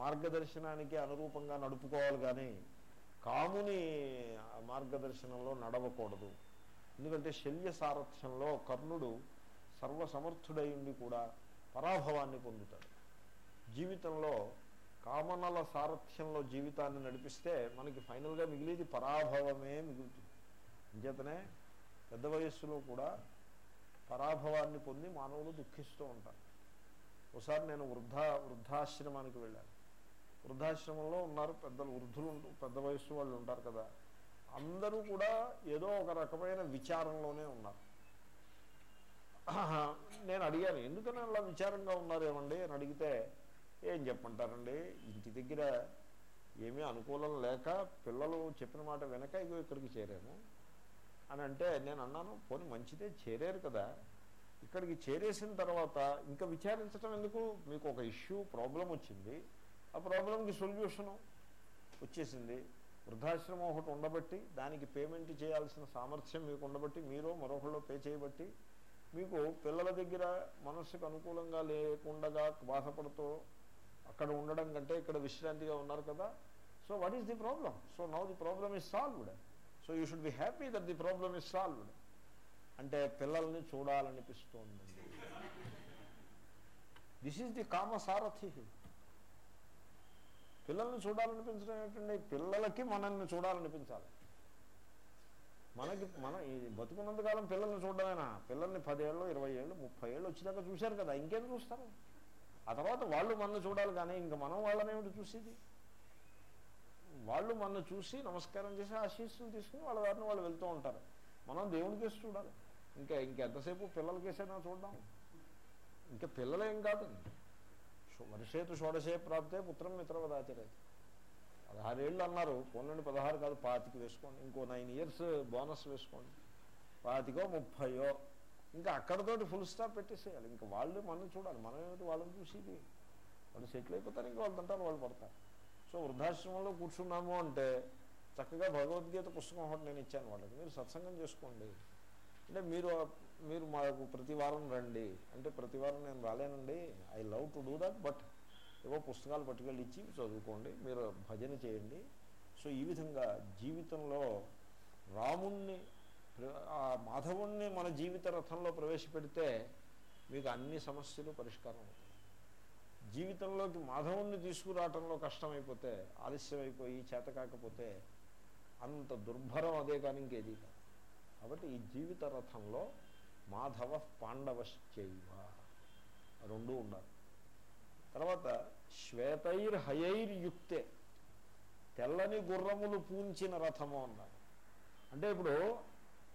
మార్గదర్శనానికి అనురూపంగా నడుపుకోవాలి కానీ కాముని మార్గదర్శనంలో నడవకూడదు. ఎందుకంటే శల్య సారథ్యంలో కర్ణుడు సర్వసమర్థుడై ఉండి కూడా పరాభవాన్ని పొందుతాడు. జీవితంలో కామనల సారథ్యంలో జీవితాన్ని నడిపిస్తే మనకి ఫైనల్గా మిగిలేది పరాభవమే మిగులుతుంది. అంచేతనే పెద్ద వయస్సులో కూడా పరాభవాన్ని పొంది మానవులు దుఃఖిస్తూ ఉంటారు. ఒకసారి నేను వృద్ధా వృద్ధాశ్రమానికి వెళ్ళాను. వృద్ధాశ్రమంలో ఉన్నారు పెద్దలు వృద్ధులు పెద్ద వయస్సు వాళ్ళు ఉంటారు కదా. అందరూ కూడా ఏదో ఒక రకమైన విచారంలోనే ఉన్నారు. నేను అడిగాను ఎందుకని అలా విచారంగా ఉన్నారేమండి? అని అడిగితే ఏం చెప్పంటారండి ఇంటి దగ్గర ఏమీ అనుకూలం లేక పిల్లలు చెప్పిన మాట వెనక ఇగో ఇక్కడికి చేరాము. అని అంటే నేను అన్నాను పోనీ మంచిదే చేరారు కదా. ఇక్కడికి చేరేసిన తర్వాత ఇంకా విచారించడం ఎందుకు? మీకు ఒక ఇష్యూ ప్రాబ్లం వచ్చింది. ఆ ప్రాబ్లంకి సొల్యూషను వచ్చేసింది. వృద్ధాశ్రమం ఒకటి ఉండబట్టి దానికి పేమెంట్ చేయాల్సిన సామర్థ్యం మీకు ఉండబట్టి మీరు మరొకళ్ళు పే చేయబట్టి మీకు పిల్లల దగ్గర మనస్సుకు అనుకూలంగా లేకుండా బాధపడుతూ అక్కడ ఉండడం కంటే ఇక్కడ విశ్రాంతిగా ఉన్నారు కదా. So what is the problem so now the problem is solved so you should be happy that the problem is solved అంటే పిల్లల్ని చూడాలనిపిస్తోంది. దిస్ ఈజ్ ది కామసారథి పిల్లల్ని చూడాలనిపించడం ఏంటండి? పిల్లలకి మనల్ని చూడాలనిపించాలి. మనకి మన ఈ బతుకున్నంతకాలం పిల్లల్ని చూడడమేనా? పిల్లల్ని పదేళ్ళు ఇరవై ఏళ్ళు ముప్పై ఏళ్ళు వచ్చేదాకా చూశారు కదా ఇంకేం చూస్తారు? ఆ తర్వాత వాళ్ళు మనల్ని చూడాలి కానీ ఇంకా మనం వాళ్ళనేమిటి చూసేది? వాళ్ళు మనను చూసి నమస్కారం చేసి ఆశీస్సులు తీసుకుని వాళ్ళ దారిని వాళ్ళు వెళ్తూ ఉంటారు. మనం దేవుని కేసు చూడాలి. ఇంకా ఇంకెంతసేపు పిల్లల కేసైనా చూడడం ఇంకా పిల్లలేం కాదు. వర్షేతు షోడశే ప్రాప్తే పుత్రం మిత్రవదాచరేది పదహారేళ్ళు అన్నారు. పోనండి పదహారు కాదు పాతికి వేసుకోండి. ఇంకో నైన్ ఇయర్స్ బోనస్ వేసుకోండి. పాతికో ముప్పయో. ఇంకా అక్కడతోటి ఫుల్ స్టాప్ పెట్టేసేయాలి. ఇంకా వాళ్ళు మనం చూడాలి. మనం ఏమిటి వాళ్ళని చూసేది వాళ్ళు సెటిల్ అయిపోతారు ఇంకా వాళ్ళు తింటారు వాళ్ళు పడతారు. సో వృద్ధాశ్రమంలో కూర్చున్నాము అంటే చక్కగా భగవద్గీత పుస్తకం ఒకటి నేను ఇచ్చాను వాళ్ళకి. మీరు సత్సంగం చేసుకోండి. అంటే మీరు మీరు మాకు ప్రతి వారం రండి. అంటే ప్రతి వారం నేను రాలేనండి. I love to do that but ఏవో పుస్తకాలు పట్టుకెళ్ళి ఇచ్చి చదువుకోండి. మీరు భజన చేయండి. సో ఈ విధంగా జీవితంలో రాముణ్ణి ఆ మాధవుణ్ణి మన జీవిత రథంలో ప్రవేశపెడితే మీకు అన్ని సమస్యలు పరిష్కారం అవుతాయి. జీవితంలోకి మాధవుణ్ణి తీసుకురావటంలో కష్టమైపోతే ఆలస్యం అయిపోయి చేత కాకపోతే అంత దుర్భరం అదే కానీ ఇంకేది కాదు. కాబట్టి ఈ జీవిత రథంలో మాధవ పాండవశ్చైవ. రెండు ఉండాలి. తర్వాత శ్వేతైర్ హయైర్యుక్తే తెల్లని గుర్రములు పూంచిన రథము అన్నారు. అంటే ఇప్పుడు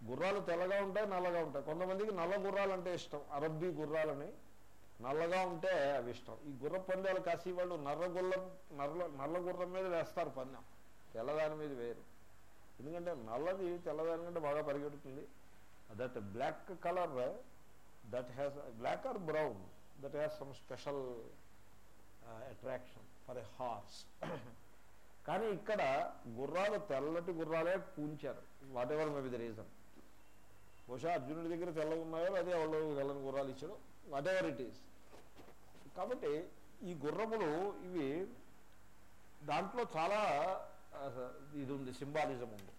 గుర్రాలు తెల్లగా ఉంటాయి నల్లగా ఉంటాయి. కొంతమందికి నల్ల గుర్రాలు అంటే ఇష్టం అరబ్బీ గుర్రాలని నల్లగా ఉంటే అవి ఇష్టం. ఈ గుర్ర పందాలు కాసి వాళ్ళు నర్ర గుర్రం నర్ర నల్ల గుర్రం మీద వేస్తారు పందెం. తెల్లదాని మీద వేరు. ఎందుకంటే నల్లది తెల్లదాని కంటే బాగా పరిగెడుతుంది. That black colour that has black or brown that has some special attraction for a horse కానీ ఇక్కడ గుర్రాలు తెల్లటి గుర్రాలే పూంచారు whatever may be the reason బహుశా అర్జునుడి దగ్గర తెల్లగా ఉన్నాయో అదే వాళ్ళు తెల్లని గుర్రాలు ఇచ్చాడు వాట్ ఎవర్ ఇట్ ఈస్ కాబట్టి ఈ గుర్రములు ఇవి దాంట్లో చాలా uh, ఇది ఉంది సింబాలిజం ఉంది.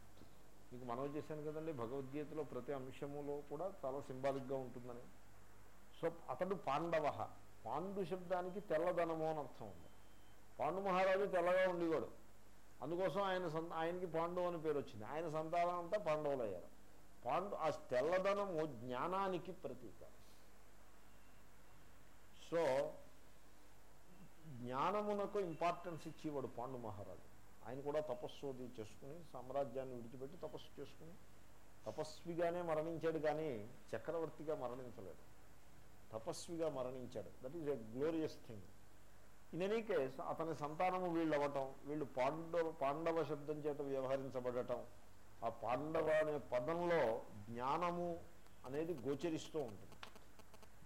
మీకు మనం చేశాను కదండి భగవద్గీతలో ప్రతి అంశములో కూడా చాలా సింబాలిక్గా ఉంటుందని. సో అతడు పాండవ. పాండు శబ్దానికి తెల్లదనము అని అర్థం ఉంది. పాండు మహారాజు తెల్లగా ఉండేవాడు. అందుకోసం ఆయన ఆయనకి పాండవు అని పేరు వచ్చింది. ఆయన సంతానం అంతా పాండవులు అయ్యారు. పాండు ఆ తెల్లదనము జ్ఞానానికి ప్రతీక. సో జ్ఞానమునకు ఇంపార్టెన్స్ ఇచ్చేవాడు పాండు మహారాజు. ఆయన కూడా తపస్సు అది చేసుకుని సామ్రాజ్యాన్ని విడిచిపెట్టి తపస్సు చేసుకుని తపస్విగానే మరణించాడు కానీ చక్రవర్తిగా మరణించలేదు. తపస్విగా మరణించాడు. That is a glorious thing in any case అతని సంతానము వీళ్ళు అవ్వటం వీళ్ళు పాండవ పాండవ శబ్దం చేత వ్యవహరించబడటం ఆ పాండవ అనే పదంలో జ్ఞానము అనేది గోచరిస్తూ ఉంటుంది.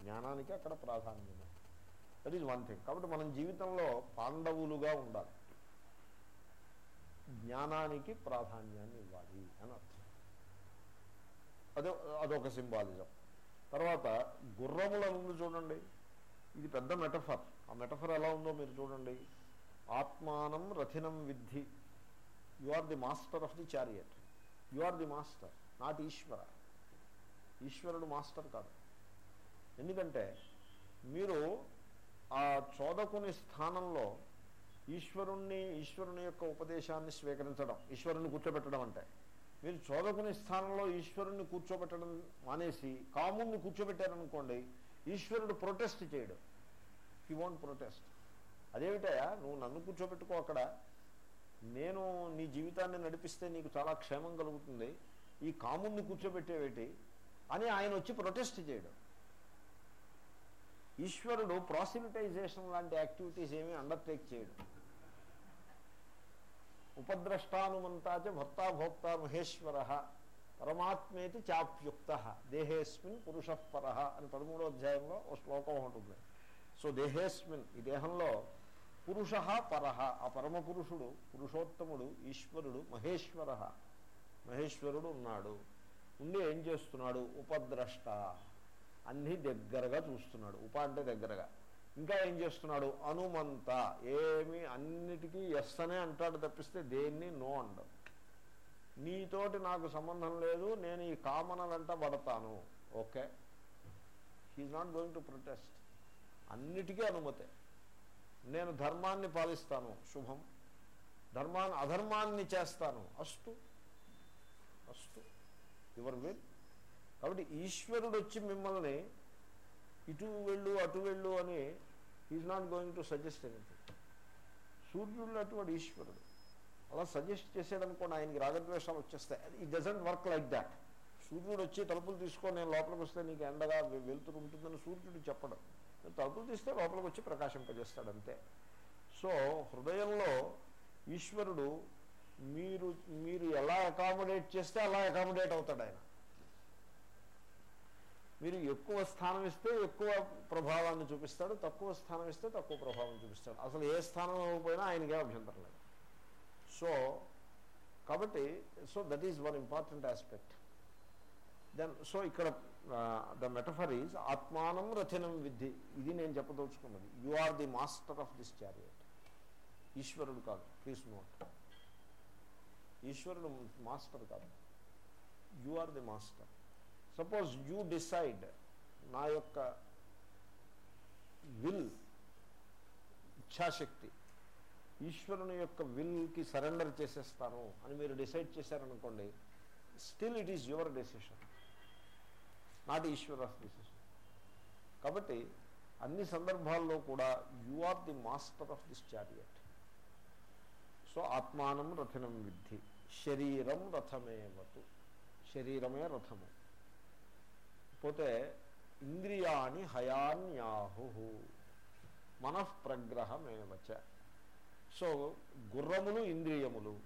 జ్ఞానానికి అక్కడ ప్రాధాన్యత. దట్ ఈజ్ వన్ థింగ్ కాబట్టి మనం జీవితంలో పాండవులుగా ఉండాలి. జ్ఞానానికి ప్రాధాన్యాన్ని ఇవ్వాలి అని అర్థం. అదే అదొక సింబాలిజం. తర్వాత గుర్రముల ఉంది చూడండి. ఇది పెద్ద మెటఫర్. ఆ మెటఫర్ ఎలా ఉందో మీరు చూడండి. ఆత్మానం రథినం విద్ధి. You are the master of the chariot you are the master not Ishwara. ఈశ్వరుడు మాస్టర్ కాదు. ఎందుకంటే మీరు ఆ చోదకుని స్థానంలో ఈశ్వరుణ్ణి ఈశ్వరుని యొక్క ఉపదేశాన్ని స్వీకరించడం ఈశ్వరుని కూర్చోబెట్టడం అంటే. మీరు చోదకుని స్థానంలో ఈశ్వరుణ్ణి కూర్చోబెట్టడం మానేసి కాముణ్ణి కూర్చోబెట్టారనుకోండి ఈశ్వరుడు ప్రొటెస్ట్ చేయడు. హీ వాంట్ ప్రొటెస్ట్ అదేమిటయా నువ్వు నన్ను కూర్చోబెట్టుకో అక్కడ. నేను నీ జీవితాన్ని నడిపిస్తే నీకు చాలా క్షేమం కలుగుతుంది. ఈ కాముణ్ణి కూర్చోబెట్టేవేటి? అని ఆయన వచ్చి ప్రొటెస్ట్ చేయడు. ఈశ్వరుడు ప్రాసిలిటైజేషన్ లాంటి యాక్టివిటీస్ ఏమీ అండర్టేక్ చేయడు. ఉపద్రష్టానుమంతాచ భర్తా భోక్త మహేశ్వర పరమాత్మేతి చాప్యుక్త దేహేస్మిన్ పురుషపర అని పదమూడో అధ్యాయంలో ఒక శ్లోకం ఉంటుంది. సో దేహేస్మిన్ ఈ దేహంలో పురుష పర ఆ పరమ పురుషుడు పురుషోత్తముడు ఈశ్వరుడు మహేశ్వర మహేశ్వరుడు ఉన్నాడు. ఉండి ఏం చేస్తున్నాడు? ఉపద్రష్ట. అన్నీ దగ్గరగా చూస్తున్నాడు. ఉప అంటే దగ్గరగా. ఇంకా ఏం చేస్తున్నాడు? అనుమంత ఏమి అన్నిటికీ ఎస్ అనే అంటాడు తప్పిస్తే దేన్ని? నో అండవు నీతోటి నాకు సంబంధం లేదు నేను ఈ కామన వెంట పడతాను. Okay. He's not going to protest అన్నిటికీ అనుమతే. నేను ధర్మాన్ని పాలిస్తాను శుభం. ధర్మాన్ని అధర్మాన్ని చేస్తాను. అస్తు. అస్తు. Your will. కాబట్టి ఈశ్వరుడు వచ్చి మిమ్మల్ని ఇటు వెళ్ళు అటు వెళ్ళు అని is not going to suggest anything సూర్యుడు అటువంటి ఈశ్వరుడు అలా సజెస్ట్ చేసేదనుకోండి ఆయనకి రాగద్వేషాలు వచ్చేస్తాయి. It doesn't work like that సూర్యుడు వచ్చి తలుపులు తీసుకొని నేను లోపలికి వస్తే నీకు ఎండగా వె- వెలుతురు ఉంటుందని సూర్యుడు చెప్పడం. తలుపులు తీస్తే లోపలికి వచ్చి ప్రకాశింపజేస్తాడు అంతే. సో హృదయంలో ఈశ్వరుడు మీరు మీరు ఎలా అకామిడేట్ చేస్తే అలా అకామిడేట్ అవుతాడు ఆయన. మీరు ఎక్కువ స్థానం ఇస్తే ఎక్కువ ప్రభావాన్ని చూపిస్తాడు తక్కువ స్థానం ఇస్తే తక్కువ ప్రభావం చూపిస్తాడు. అసలు ఏ స్థానం అవ్వకపోయినా ఆయనకే అభ్యంతరం లేదు. సో కాబట్టి so that is one important aspect then so ఇక్కడ ద మెటఫర్ ఈజ్ ఆత్మానం రచనం విద్ధి. ఇది నేను చెప్పదలుచుకున్నది. You are the master of this chariot ఈశ్వరుడు కాదు. ప్లీజ్ నోట్ ఈశ్వరుడు మాస్టర్ కాదు. You are the master suppose you decide నా యొక్క విల్ ఇచ్ఛాశక్తి ఈశ్వరుని యొక్క విల్కి సరెండర్ చేసేస్తాను అని మీరు డిసైడ్ చేశారనుకోండి still it is your decision not Ishwar of decision కాబట్టి అన్ని సందర్భాల్లో కూడా you are the master of this chariot so ఆత్మానం రథనం విద్ధి శరీరం రథమేవతు శరీరమే రథము. పోతే ఇంద్రియాణి హయాన్యాహు మనఃప్రగ్రహమేవచ సో గుర్రములు ఇంద్రియములు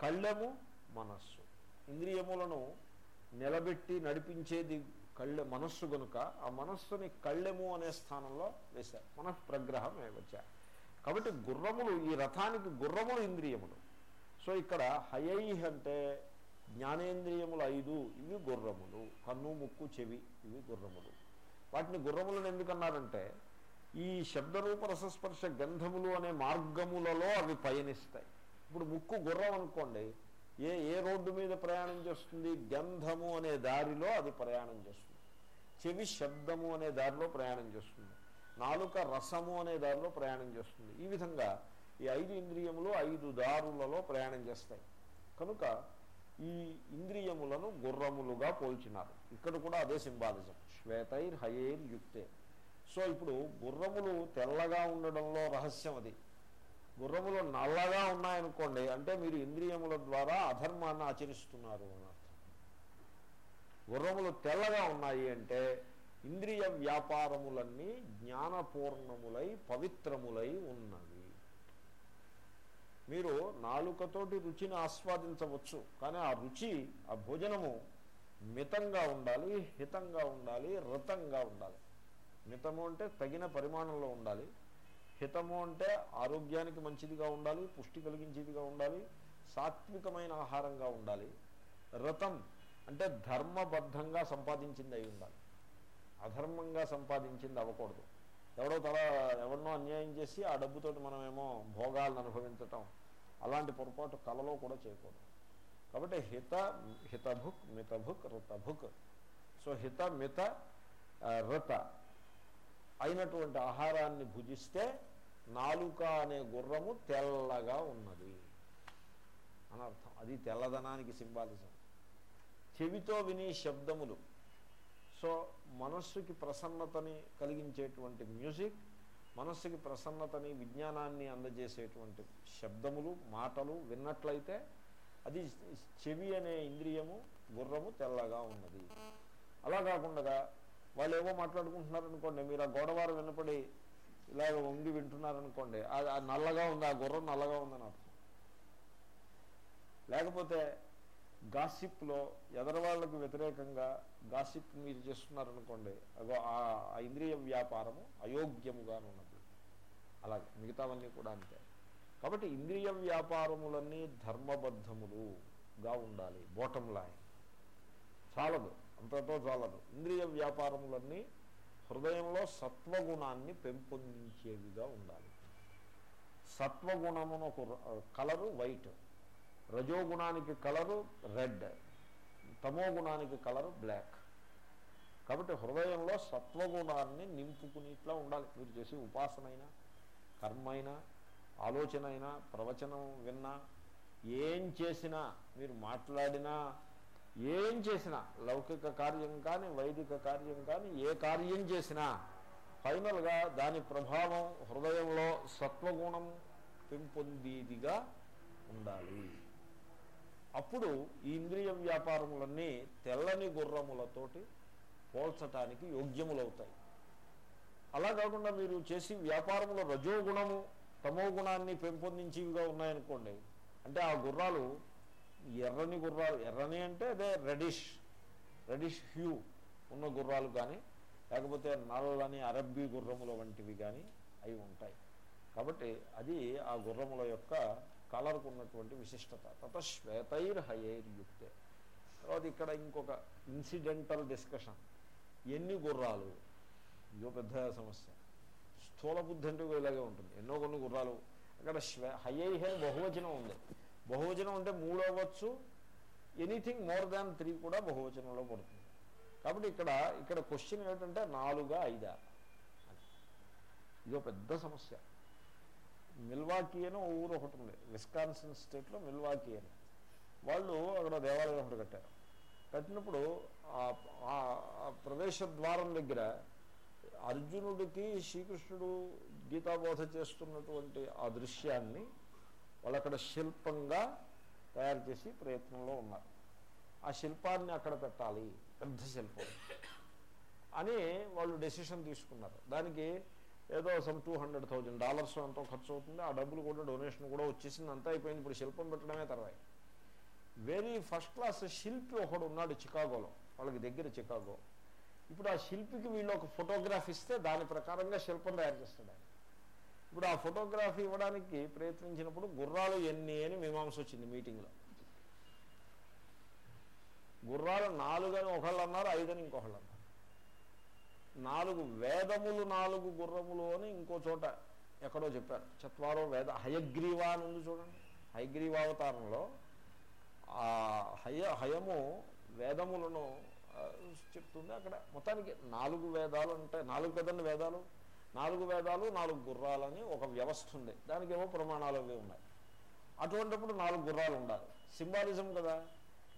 కళ్ళము మనస్సు. ఇంద్రియములను నిలబెట్టి నడిపించేది కళ్ళె మనస్సు గనుక ఆ మనస్సుని కళ్ళెము అనే స్థానంలో వేశారు. మనఃప్రగ్రహం ఏవచ్చ కాబట్టి గుర్రములు ఈ రథానికి గుర్రములు ఇంద్రియములు. సో ఇక్కడ హయై అంటే జ్ఞానేంద్రియములు ఐదు ఇవి గుర్రములు. కన్ను ముక్కు చెవి ఇవి గుర్రములు. వాటిని గుర్రములను ఎందుకన్నారంటే ఈ శబ్దరూప రసస్పర్శ గంధములు అనే మార్గములలో అవి పయనిస్తాయి. ఇప్పుడు ముక్కు గుర్రం అనుకోండి ఏ ఏ రోడ్డు మీద ప్రయాణం చేస్తుంది? గంధము అనే దారిలో అది ప్రయాణం చేస్తుంది. చెవి శబ్దము అనే దారిలో ప్రయాణం చేస్తుంది. నాలుక రసము అనే దారిలో ప్రయాణం చేస్తుంది. ఈ విధంగా ఈ ఐదు ఇంద్రియములు ఐదు దారులలో ప్రయాణం చేస్తాయి. కనుక ఈ ఇంద్రియములను గుర్రములుగా పోల్చినారు. ఇక్కడ కూడా అదే సింబాలిజం. శ్వేతైర్ హయేర్ యుక్తే. సో ఇప్పుడు గుర్రములు తెల్లగా ఉండడంలో రహస్యం అది. గుర్రములు నల్లగా ఉన్నాయనుకోండి అంటే మీరు ఇంద్రియముల ద్వారా అధర్మాన్ని ఆచరిస్తున్నారు అని గుర్రములు తెల్లగా ఉన్నాయి అంటే ఇంద్రియ వ్యాపారములన్నీ జ్ఞానపూర్ణములై పవిత్రములై ఉన్నవి. మీరు నాలుకతోటి రుచిని ఆస్వాదించవచ్చు. కానీ ఆ రుచి ఆ భోజనము మితంగా ఉండాలి హితంగా ఉండాలి రతంగా ఉండాలి. మితము అంటే తగిన పరిమాణంలో ఉండాలి. హితము అంటే ఆరోగ్యానికి మంచిదిగా ఉండాలి పుష్టి కలిగించేదిగా ఉండాలి సాత్వికమైన ఆహారంగా ఉండాలి. రతం అంటే ధర్మబద్ధంగా సంపాదించింది అయి ఉండాలి. అధర్మంగా సంపాదించింది అవ్వకూడదు. ఎవడో తల ఎవరినో అన్యాయం చేసి ఆ డబ్బుతోటి మనమేమో భోగాలను అనుభవించటం అలాంటి పొరపాటు కలలో కూడా చేయకూడదు. కాబట్టి హిత హితభుక్ మితభుక్ రుతభుక్ సో హిత మిత రత అయినటువంటి ఆహారాన్ని భుజిస్తే నాలుక అనే గుర్రము తెల్లగా ఉన్నది అని అర్థం. అది తెల్లదనానికి సింబాలిజం. చెవితో విని శబ్దములు. సో మనస్సుకి ప్రసన్నతని కలిగించేటువంటి మ్యూజిక్ మనస్సుకి ప్రసన్నతని విజ్ఞానాన్ని అందజేసేటువంటి శబ్దములు మాటలు విన్నట్లయితే అది చెవి అనే ఇంద్రియము గుర్రము తెల్లగా ఉన్నది. అలా కాకుండా వాళ్ళు ఏవో మాట్లాడుకుంటున్నారనుకోండి మీరు ఆ గోడవారు వినపడి ఇలాగ వంగి వింటున్నారనుకోండి అది ఆ నల్లగా ఉంది ఆ గుర్రం నల్లగా ఉందని అర్థం. లేకపోతే గాసిప్లో ఎదరవాళ్ళకు వ్యతిరేకంగా గాసిప్ మీరు చేస్తున్నారనుకోండి అగో ఆ ఇంద్రియ వ్యాపారము అయోగ్యముగా ఉన్నది అలాగే మిగతావన్నీ కూడా అంతే. కాబట్టి ఇంద్రియ వ్యాపారములన్నీ ధర్మబద్ధములుగా ఉండాలి బోటం లైన్ చాలదు అంతతో చాలదు. ఇంద్రియ వ్యాపారములన్నీ హృదయంలో సత్వగుణాన్ని పెంపొందించేవిగా ఉండాలి. సత్వగుణమును ఒక కలరు వైట్. రజోగుణానికి కలరు రెడ్. తమో గుణానికి బ్లాక్. కాబట్టి హృదయంలో సత్వగుణాన్ని నింపుకునేట్లా ఉండాలి. మీరు చేసే ఉపాసన అయినా ఆలోచన అయినా ప్రవచనం విన్నా ఏం చేసినా మీరు మాట్లాడినా ఏం చేసినా లౌకిక కార్యం కానీ వైదిక కార్యం కానీ ఏ కార్యం చేసినా ఫైనల్గా దాని ప్రభావం హృదయంలో సత్వగుణం పెంపొందేదిగా ఉండాలి. అప్పుడు ఈ ఇంద్రియ వ్యాపారములన్నీ తెల్లని గుర్రములతోటి పోల్చటానికి యోగ్యములవుతాయి. అలా కాకుండా మీరు చేసి వ్యాపారంలో రజోగుణము తమో గుణాన్ని పెంపొందించేవిగా ఉన్నాయనుకోండి అంటే ఆ గుర్రాలు ఎర్రని గుర్రాలు ఎర్రని అంటే అదే రెడిష్ రెడిష్ హ్యూ ఉన్న గుర్రాలు కానీ లేకపోతే నల్లని అరబ్బీ గుర్రముల వంటివి కానీ అవి ఉంటాయి. కాబట్టి అది ఆ గుర్రముల యొక్క కలర్కు ఉన్నటువంటి విశిష్టత. తత శ్వేతైర్ హయైర్యుక్తే తర్వాత ఇక్కడ ఇంకొక ఇన్సిడెంటల్ డిస్కషన్ ఎన్ని గుర్రాలు? ఇదో పెద్ద సమస్య. స్థూల బుద్ధి అంటే ఇలాగే ఉంటుంది. ఎన్నో కొన్ని గుర్రాలు. అక్కడ శ్వే హయ్యై అని బహువచనం ఉంది. బహువచనం అంటే మూడు అవ్వచ్చు ఎనీథింగ్ మోర్ దాన్ త్రీ కూడా బహువచనంలో పడుతుంది. కాబట్టి ఇక్కడ ఇక్కడ క్వశ్చన్ ఏంటంటే నాలుగా ఐదా. ఇదో పెద్ద సమస్య. మిల్వాకీ అని ఓ ఊరు ఒకటి ఉంది. విస్కాన్సిన్ స్టేట్లో మిల్వాకీ అని. వాళ్ళు అక్కడ దేవాలయం ఒకటి కట్టారు. కట్టినప్పుడు ఆ- ఆ ఆ ప్రవేశ ద్వారం దగ్గర అర్జునుడికి శ్రీకృష్ణుడు గీతాబోధ చేస్తున్నటువంటి ఆ దృశ్యాన్ని వాళ్ళు అక్కడ శిల్పంగా తయారు చేసి ప్రయత్నంలో ఉన్నారు. ఆ శిల్పాన్ని అక్కడ పెట్టాలి పెద్ద శిల్పం అని వాళ్ళు డెసిషన్ తీసుకున్నారు. దానికి ఏదో some two hundred thousand dollars ఎంతో ఖర్చు అవుతుంది. ఆ డబ్బులు కూడా డొనేషన్ కూడా వచ్చేసింది. అంతా అయిపోయింది. ఇప్పుడు శిల్పం పెట్టడమే తర్వాత వెరీ ఫస్ట్ క్లాస్ శిల్పి ఒకడు ఉన్నాడు చికాగోలో. వాళ్ళకి దగ్గర చికాగో. ఇప్పుడు ఆ శిల్పికి వీళ్ళు ఒక ఫోటోగ్రాఫ్ ఇస్తే దాని ప్రకారంగా శిల్పం తయారు చేస్తాడు ఆయన. ఇప్పుడు ఆ ఫోటోగ్రఫీ ఇవ్వడానికి ప్రయత్నించినప్పుడు గుర్రాలు ఎన్ని అని మీమాంస వచ్చింది మీటింగ్లో. గుర్రాలు నాలుగు అని ఒకళ్ళు అన్నారు ఐదు అని ఇంకొకళ్ళు అన్నారు. నాలుగు వేదములు నాలుగు గుర్రములు అని ఇంకో చోట ఎక్కడో చెప్పారు. చత్వారో వేద హయగ్రీవ అని ఉంది చూడండి. హయగ్రీవావతారంలో ఆ హయ హయము వేదములను చెప్తుంది అక్కడ. మొత్తానికి నాలుగు వేదాలు ఉంటాయి నాలుగు కదండి వేదాలు? నాలుగు వేదాలు నాలుగు గుర్రాలని ఒక వ్యవస్థ ఉంది. దానికి ఏవో ప్రమాణాలు అవి ఉన్నాయి. అటువంటిప్పుడు నాలుగు గుర్రాలు ఉండాలి. సింబాలిజం కదా.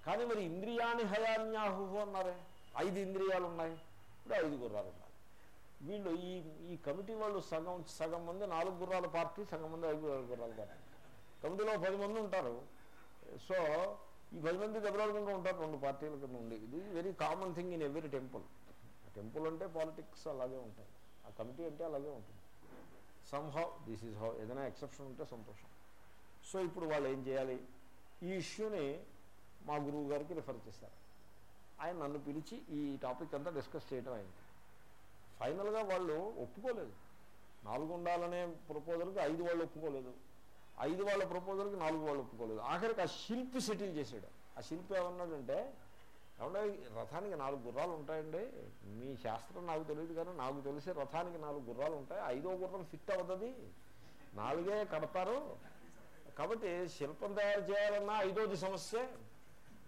కానీ మరి ఇంద్రియాని హయాన్యాహు అన్నారే. ఐదు ఇంద్రియాలు ఉన్నాయి ఇప్పుడు ఐదు గుర్రాలు ఉన్నారు వీళ్ళు ఈ ఈ కమిటీ వాళ్ళు సగం సగం మంది నాలుగు గుర్రాల పార్టీ సగం మంది ఐదు గుర్రాల పార్టీ. కమిటీలో పది మంది ఉంటారు. సో ఈ పది మంది దెబ్బలాడుకుంటూ ఉంటారు రెండు పార్టీల కింద ఉండి. ఇది very common thing in every temple temple అంటే పాలిటిక్స్ అలాగే ఉంటాయి. ఆ కమిటీ అంటే అలాగే ఉంటుంది. సంహౌ దిస్ ఈజ్ హౌ ఏదైనా ఎక్సెప్షన్ ఉంటే సంతోషం. సో ఇప్పుడు వాళ్ళు ఏం చేయాలి? ఈ ఇష్యూని మా గురువు గారికి రిఫర్ చేశారు. ఆయన నన్ను పిలిచి ఈ టాపిక్ అంతా డిస్కస్ చేయడం అయింది. ఫైనల్గా వాళ్ళు ఒప్పుకోలేదు. నాలుగు ఉండాలనే ప్రపోజల్కి ఐదు వాళ్ళు ఒప్పుకోలేదు. ఐదు వాళ్ళ ప్రపోజల్కి నాలుగు వాళ్ళు ఒప్పుకోలేదు. ఆఖరికి ఆ శిల్పి సెటిల్ చేశాడు. ఆ శిల్పి ఏమన్నాడంటే ఏమన్నా రథానికి నాలుగు గుర్రాలు ఉంటాయండి. మీ శాస్త్రం నాకు తెలియదు కానీ నాకు తెలిసి రథానికి నాలుగు గుర్రాలు ఉంటాయి. ఐదో గుర్రం ఫిట్ అవుతుంది. నాలుగే కడతారు. కాబట్టి శిల్పం తయారు చేయాలన్నా ఐదోది సమస్య.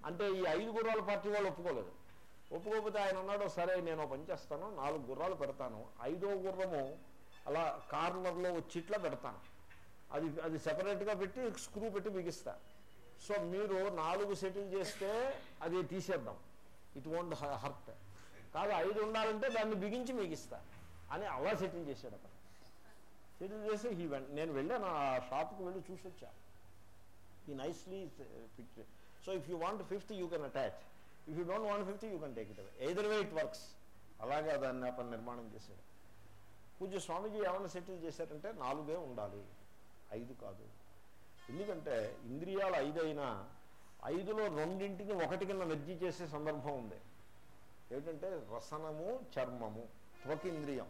అంటే ఈ ఐదు గుర్రాల పార్టీ వాళ్ళు ఒప్పుకోలేదు. ఒప్పుకోకపోతే ఆయన అన్నాడు సరే నేను పని చేస్తాను నాలుగు గుర్రాలు పెడతాను. ఐదో గుర్రము అలా కార్నర్లో వచ్చి ఇట్లా పెడతాను. అది అది సెపరేట్గా పెట్టి స్క్రూ పెట్టి బిగిస్తా. సో మీరు నాలుగు సెటిల్ చేస్తే అది తీసేద్దాం. ఇట్ వోంట్ హర్ట్ కాదు ఐదు ఉండాలంటే దాన్ని బిగించి మిగిస్తా. అని అలా సెటిల్ చేశాడు అక్కడ సెటిల్ చేసి హీ నేను వెళ్ళాను ఆ షాప్కి వెళ్ళి చూసి వచ్చా ఈ nicely picture so if you want fifth you can attach if you don't want fifth you can take it away either way it works అలాగే దాన్ని అతను నిర్మాణం చేశాడు పూజ స్వామీజీ ఏమైనా సెటిల్ చేశారంటే నాలుగే ఉండాలి. ఐదు కాదు. ఎందుకంటే ఇంద్రియాలు ఐదైనా ఐదులో రెండింటిని ఒకటి కింద మెర్జీ చేసే సందర్భం ఉంది. ఏంటంటే రసనము చర్మము త్వక్ ఇంద్రియం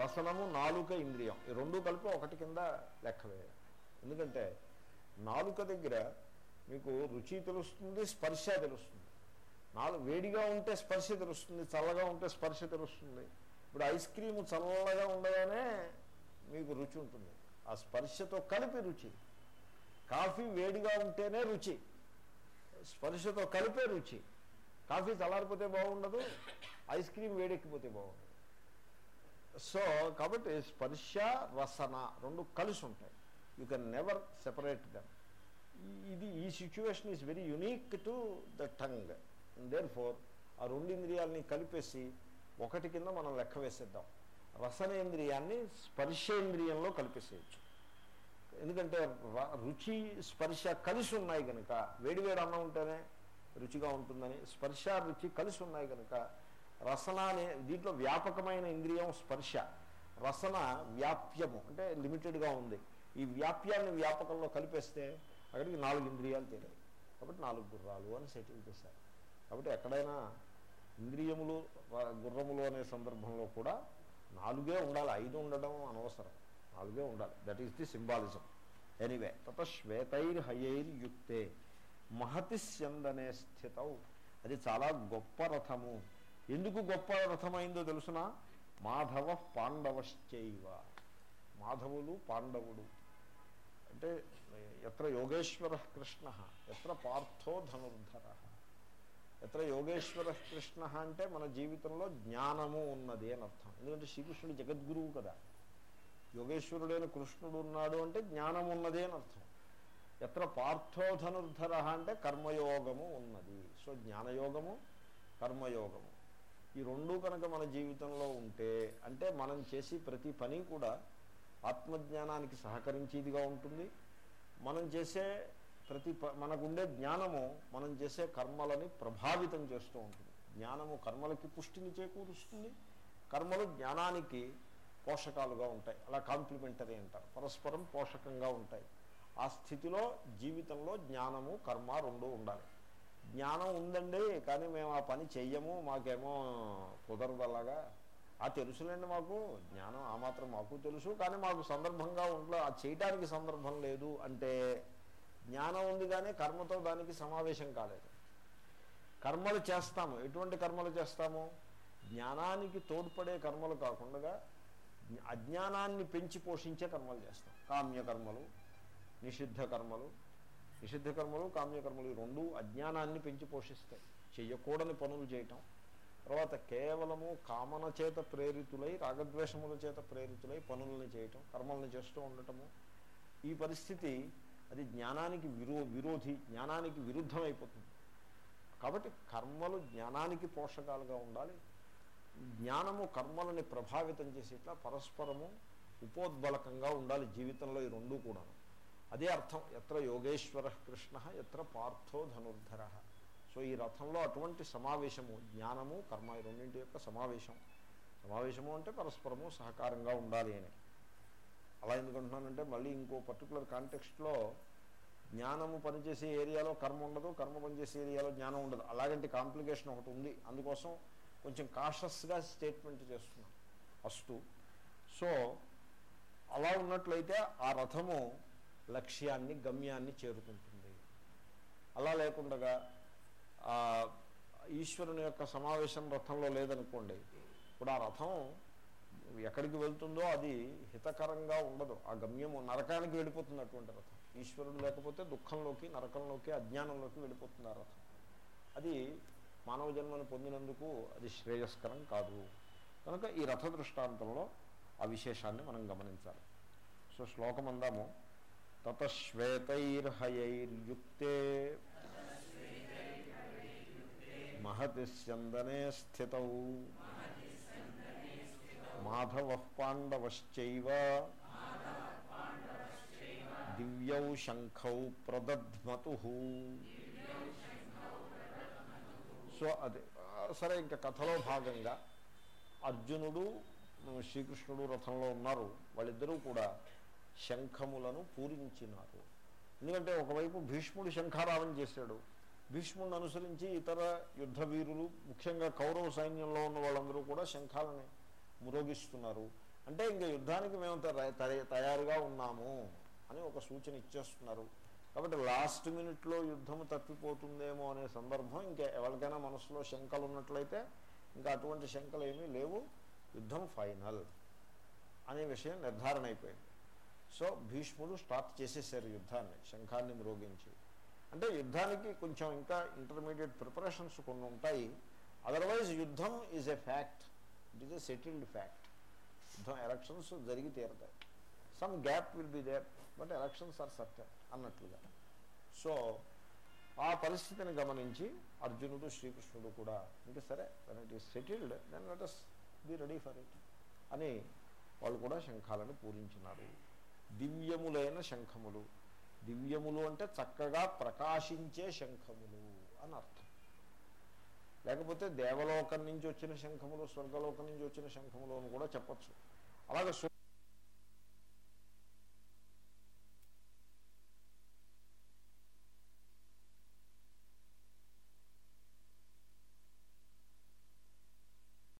రసనము నాలుక ఇంద్రియం. ఈ రెండు కలిపి ఒకటి కింద లెక్క వేయాలి ఎందుకంటే నాలుక దగ్గర మీకు రుచి తెలుస్తుంది స్పర్శ తెలుస్తుంది. నాలుగు వేడిగా ఉంటే స్పర్శ తెలుస్తుంది చల్లగా ఉంటే స్పర్శ తెలుస్తుంది. ఇప్పుడు ఐస్ క్రీము చల్లగా ఉండగానే మీకు రుచి ఉంటుంది. ఆ స్పర్శతో కలిపి రుచి. కాఫీ వేడిగా ఉంటేనే రుచి. స్పర్శతో కలిపే రుచి. కాఫీ చల్లారిపోతే బాగుండదు ఐస్ క్రీమ్ వేడెక్కిపోతే బాగుండదు. సో కాబట్టి స్పర్శ రసన రెండు కలిసి ఉంటాయి. You can never separate them ఇది ఈ situation is very unique to the tongue therefore ఆ రెండు ఇంద్రియాలని కలిపేసి ఒకటి కింద మనం లెక్క వేసేద్దాం. రసనేంద్రియాన్ని స్పర్శేంద్రియంలో కలిపేసేయచ్చు. ఎందుకంటే రుచి స్పర్శ కలిసి ఉన్నాయి కనుక వేడివేడి అన్నం ఉంటేనే రుచిగా ఉంటుందని స్పర్శ రుచి కలిసి ఉన్నాయి కనుక రసన అనే దీంట్లో వ్యాపకమైన ఇంద్రియం స్పర్శ. రసన వ్యాప్యము అంటే లిమిటెడ్గా ఉంది. ఈ వ్యాప్యాన్ని వ్యాపకంలో కలిపేస్తే అక్కడికి నాలుగు ఇంద్రియాలు తేలాయి కాబట్టి నాలుగు గుర్రాలు అని సెటిల్ చేశారు. కాబట్టి ఎక్కడైనా ఇంద్రియములు గుర్రములు అనే సందర్భంలో కూడా నాలుగే ఉండాలి. ఐదు ఉండడం అనవసరం. నాలుగే ఉండాలి. That is the symbolism anyway తత యుక్తే మహతి స్యందనే స్థితౌ. అది చాలా గొప్ప రథము. ఎందుకు గొప్ప రథమైందో తెలుసిన? మాధవ పాండవశ్చైవ. మాధవులు పాండవుడు. అంటే ఎత్ర యోగేశ్వర కృష్ణ ఎత్ర పార్థో ధనుర్ధర. ఎత్ర యోగేశ్వర కృష్ణ అంటే మన జీవితంలో జ్ఞానము ఉన్నది అని అర్థం. ఎందుకంటే శ్రీకృష్ణుడు జగద్గురువు కదా. యోగేశ్వరుడైన కృష్ణుడు ఉన్నాడు అంటే జ్ఞానం ఉన్నది అని అర్థం. ఎత్ర పార్థోధనుర్ధర అంటే కర్మయోగము ఉన్నది. సో జ్ఞానయోగము కర్మయోగము. ఈ రెండు కనుక మన జీవితంలో ఉంటే అంటే మనం చేసి ప్రతి పని కూడా ఆత్మజ్ఞానానికి సహకరించేదిగా ఉంటుంది. మనం చేసే ప్రతి ప మనకుండే జ్ఞానము మనం చేసే కర్మలని ప్రభావితం చేస్తూ ఉంటుంది. జ్ఞానము కర్మలకి పుష్టిని చేకూరుస్తుంది. కర్మలు జ్ఞానానికి పోషకాలుగా ఉంటాయి. అలా కాంప్లిమెంటరీ అంటారు. పరస్పరం పోషకంగా ఉంటాయి. ఆ స్థితిలో జీవితంలో జ్ఞానము కర్మ రెండు ఉండాలి. జ్ఞానం ఉందండి కానీ మేము ఆ పని చెయ్యము మాకేమో కుదరదు అలాగా ఆ తెలుసులేండి మాకు జ్ఞానం ఆ మాత్రం మాకు తెలుసు కానీ మాకు సందర్భంగా ఉండలో అది చేయటానికి సందర్భం లేదు అంటే జ్ఞానం ఉంది కానీ కర్మతో దానికి సమావేశం కాలేదు. కర్మలు చేస్తాము. ఎటువంటి కర్మలు చేస్తాము? జ్ఞానానికి తోడ్పడే కర్మలు కాకుండా అజ్ఞానాన్ని పెంచి పోషించే కర్మలు చేస్తాం. కామ్యకర్మలు నిషిద్ధ కర్మలు. నిషిద్ధ కర్మలు కామ్యకర్మలు ఈ రెండు అజ్ఞానాన్ని పెంచి పోషిస్తాయి. చెయ్యకూడని పనులు చేయటం. తర్వాత కేవలము కామన చేత ప్రేరితులై రాగద్వేషముల చేత ప్రేరితులై పనులను చేయటం కర్మలను చేస్తూ ఉండటము. ఈ పరిస్థితి అది జ్ఞానానికి విరో విరోధి జ్ఞానానికి విరుద్ధమైపోతుంది. కాబట్టి కర్మలు జ్ఞానానికి పోషకాలుగా ఉండాలి. జ్ఞానము కర్మలని ప్రభావితం చేసేట్లా పరస్పరము ఉపోద్బలకంగా ఉండాలి జీవితంలో ఈ రెండు కూడా అదే అర్థం ఎత్ర యోగేశ్వర కృష్ణ ఎత్ర పార్థో ధనుర్ధర. సో ఈ రథంలో అటువంటి సమావేశము జ్ఞానము కర్మ ఈ రెండింటి యొక్క సమావేశం. సమావేశము అంటే పరస్పరము సహకారంగా ఉండాలి అని. అలా ఎందుకంటున్నానంటే మళ్ళీ ఇంకో పర్టికులర్ కాంటెక్స్ట్లో జ్ఞానము పనిచేసే ఏరియాలో కర్మ ఉండదు కర్మ పనిచేసే ఏరియాలో జ్ఞానం ఉండదు. అలాగంటి కాంప్లికేషన్ ఒకటి ఉంది. అందుకోసం కొంచెం కాషస్గా స్టేట్మెంట్ చేస్తున్నాం. ఫస్ట్. సో అలా ఉన్నట్లయితే ఆ రథము లక్ష్యాన్ని గమ్యాన్ని చేరుకుంటుంది. అలా లేకుండగా ఈశ్వరుని యొక్క సమావేశం రథంలో లేదనుకోండి ఇప్పుడు ఆ రథం ఎక్కడికి వెళ్తుందో అది హితకరంగా ఉండదు. ఆ గమ్యము నరకానికి వెళ్ళిపోతుంది అటువంటి రథం. ఈశ్వరుడు లేకపోతే దుఃఖంలోకి నరకంలోకి అజ్ఞానంలోకి వెళ్ళిపోతుంది ఆ రథం. అది మానవ జన్మను పొందినందుకు అది శ్రేయస్కరం కాదు. కనుక ఈ రథ దృష్టాంతంలో ఆ విశేషాన్ని మనం గమనించాలి. సో శ్లోకం అందాము తతశ్వేతైర్హయైర్యుక్తే మహతి స్యందనే స్థిత. మాధవ పాండవశ్చైవ. దివ్యౌ శంఖౌ ప్రదధ్మతు. సో అది సరే ఇంకా కథలో భాగంగా అర్జునుడు శ్రీకృష్ణుడు రథంలో ఉన్నారు. వాళ్ళిద్దరూ కూడా శంఖములను పూరించినారు. ఎందుకంటే ఒకవైపు భీష్ముడు శంఖారావం చేశాడు. భీష్ముడిని అనుసరించి ఇతర యుద్ధ వీరులు ముఖ్యంగా కౌరవ సైన్యంలో ఉన్న వాళ్ళందరూ కూడా శంఖాలని మురోగిస్తున్నారు. అంటే ఇంకా యుద్ధానికి మేము తయారుగా ఉన్నాము అని ఒక సూచన ఇచ్చేస్తున్నారు. కాబట్టి లాస్ట్ మినిట్లో యుద్ధము తప్పిపోతుందేమో అనే సందర్భం ఇంకా ఎవరికైనా మనసులో శంకలు ఉన్నట్లయితే ఇంకా అటువంటి శంకలు ఏమీ లేవు. యుద్ధం ఫైనల్ అనే విషయం నిర్ధారణ అయిపోయింది. సో భీష్ముడు స్టార్ట్ చేసేసారు యుద్ధాన్ని శంఖాన్ని మ్రోగించి. అంటే యుద్ధానికి కొంచెం ఇంకా ఇంటర్మీడియట్ ప్రిపరేషన్స్ కొన్ని ఉంటాయి. అదర్వైజ్ యుద్ధం is a fact it is a settled fact యుద్ధం ఎలక్షన్స్ జరిగి తీరుతాయి. Some gap will be there but elections are certain అన్నట్లుగా. సో ఆ పరిస్థితిని గమనించి అర్జునుడు శ్రీకృష్ణుడు కూడా ఇంకా సరే then it is settled then let us be ready for it అని వాళ్ళు కూడా శంఖాలను పూరించినారు దివ్యములైన శంఖములు. దివ్యములు అంటే చక్కగా ప్రకాశించే శంఖములు అని అర్థం. లేకపోతే దేవలోకం నుంచి వచ్చిన శంఖములు స్వర్గలోకం నుంచి వచ్చిన శంఖములు అని కూడా చెప్పచ్చు. అలాగే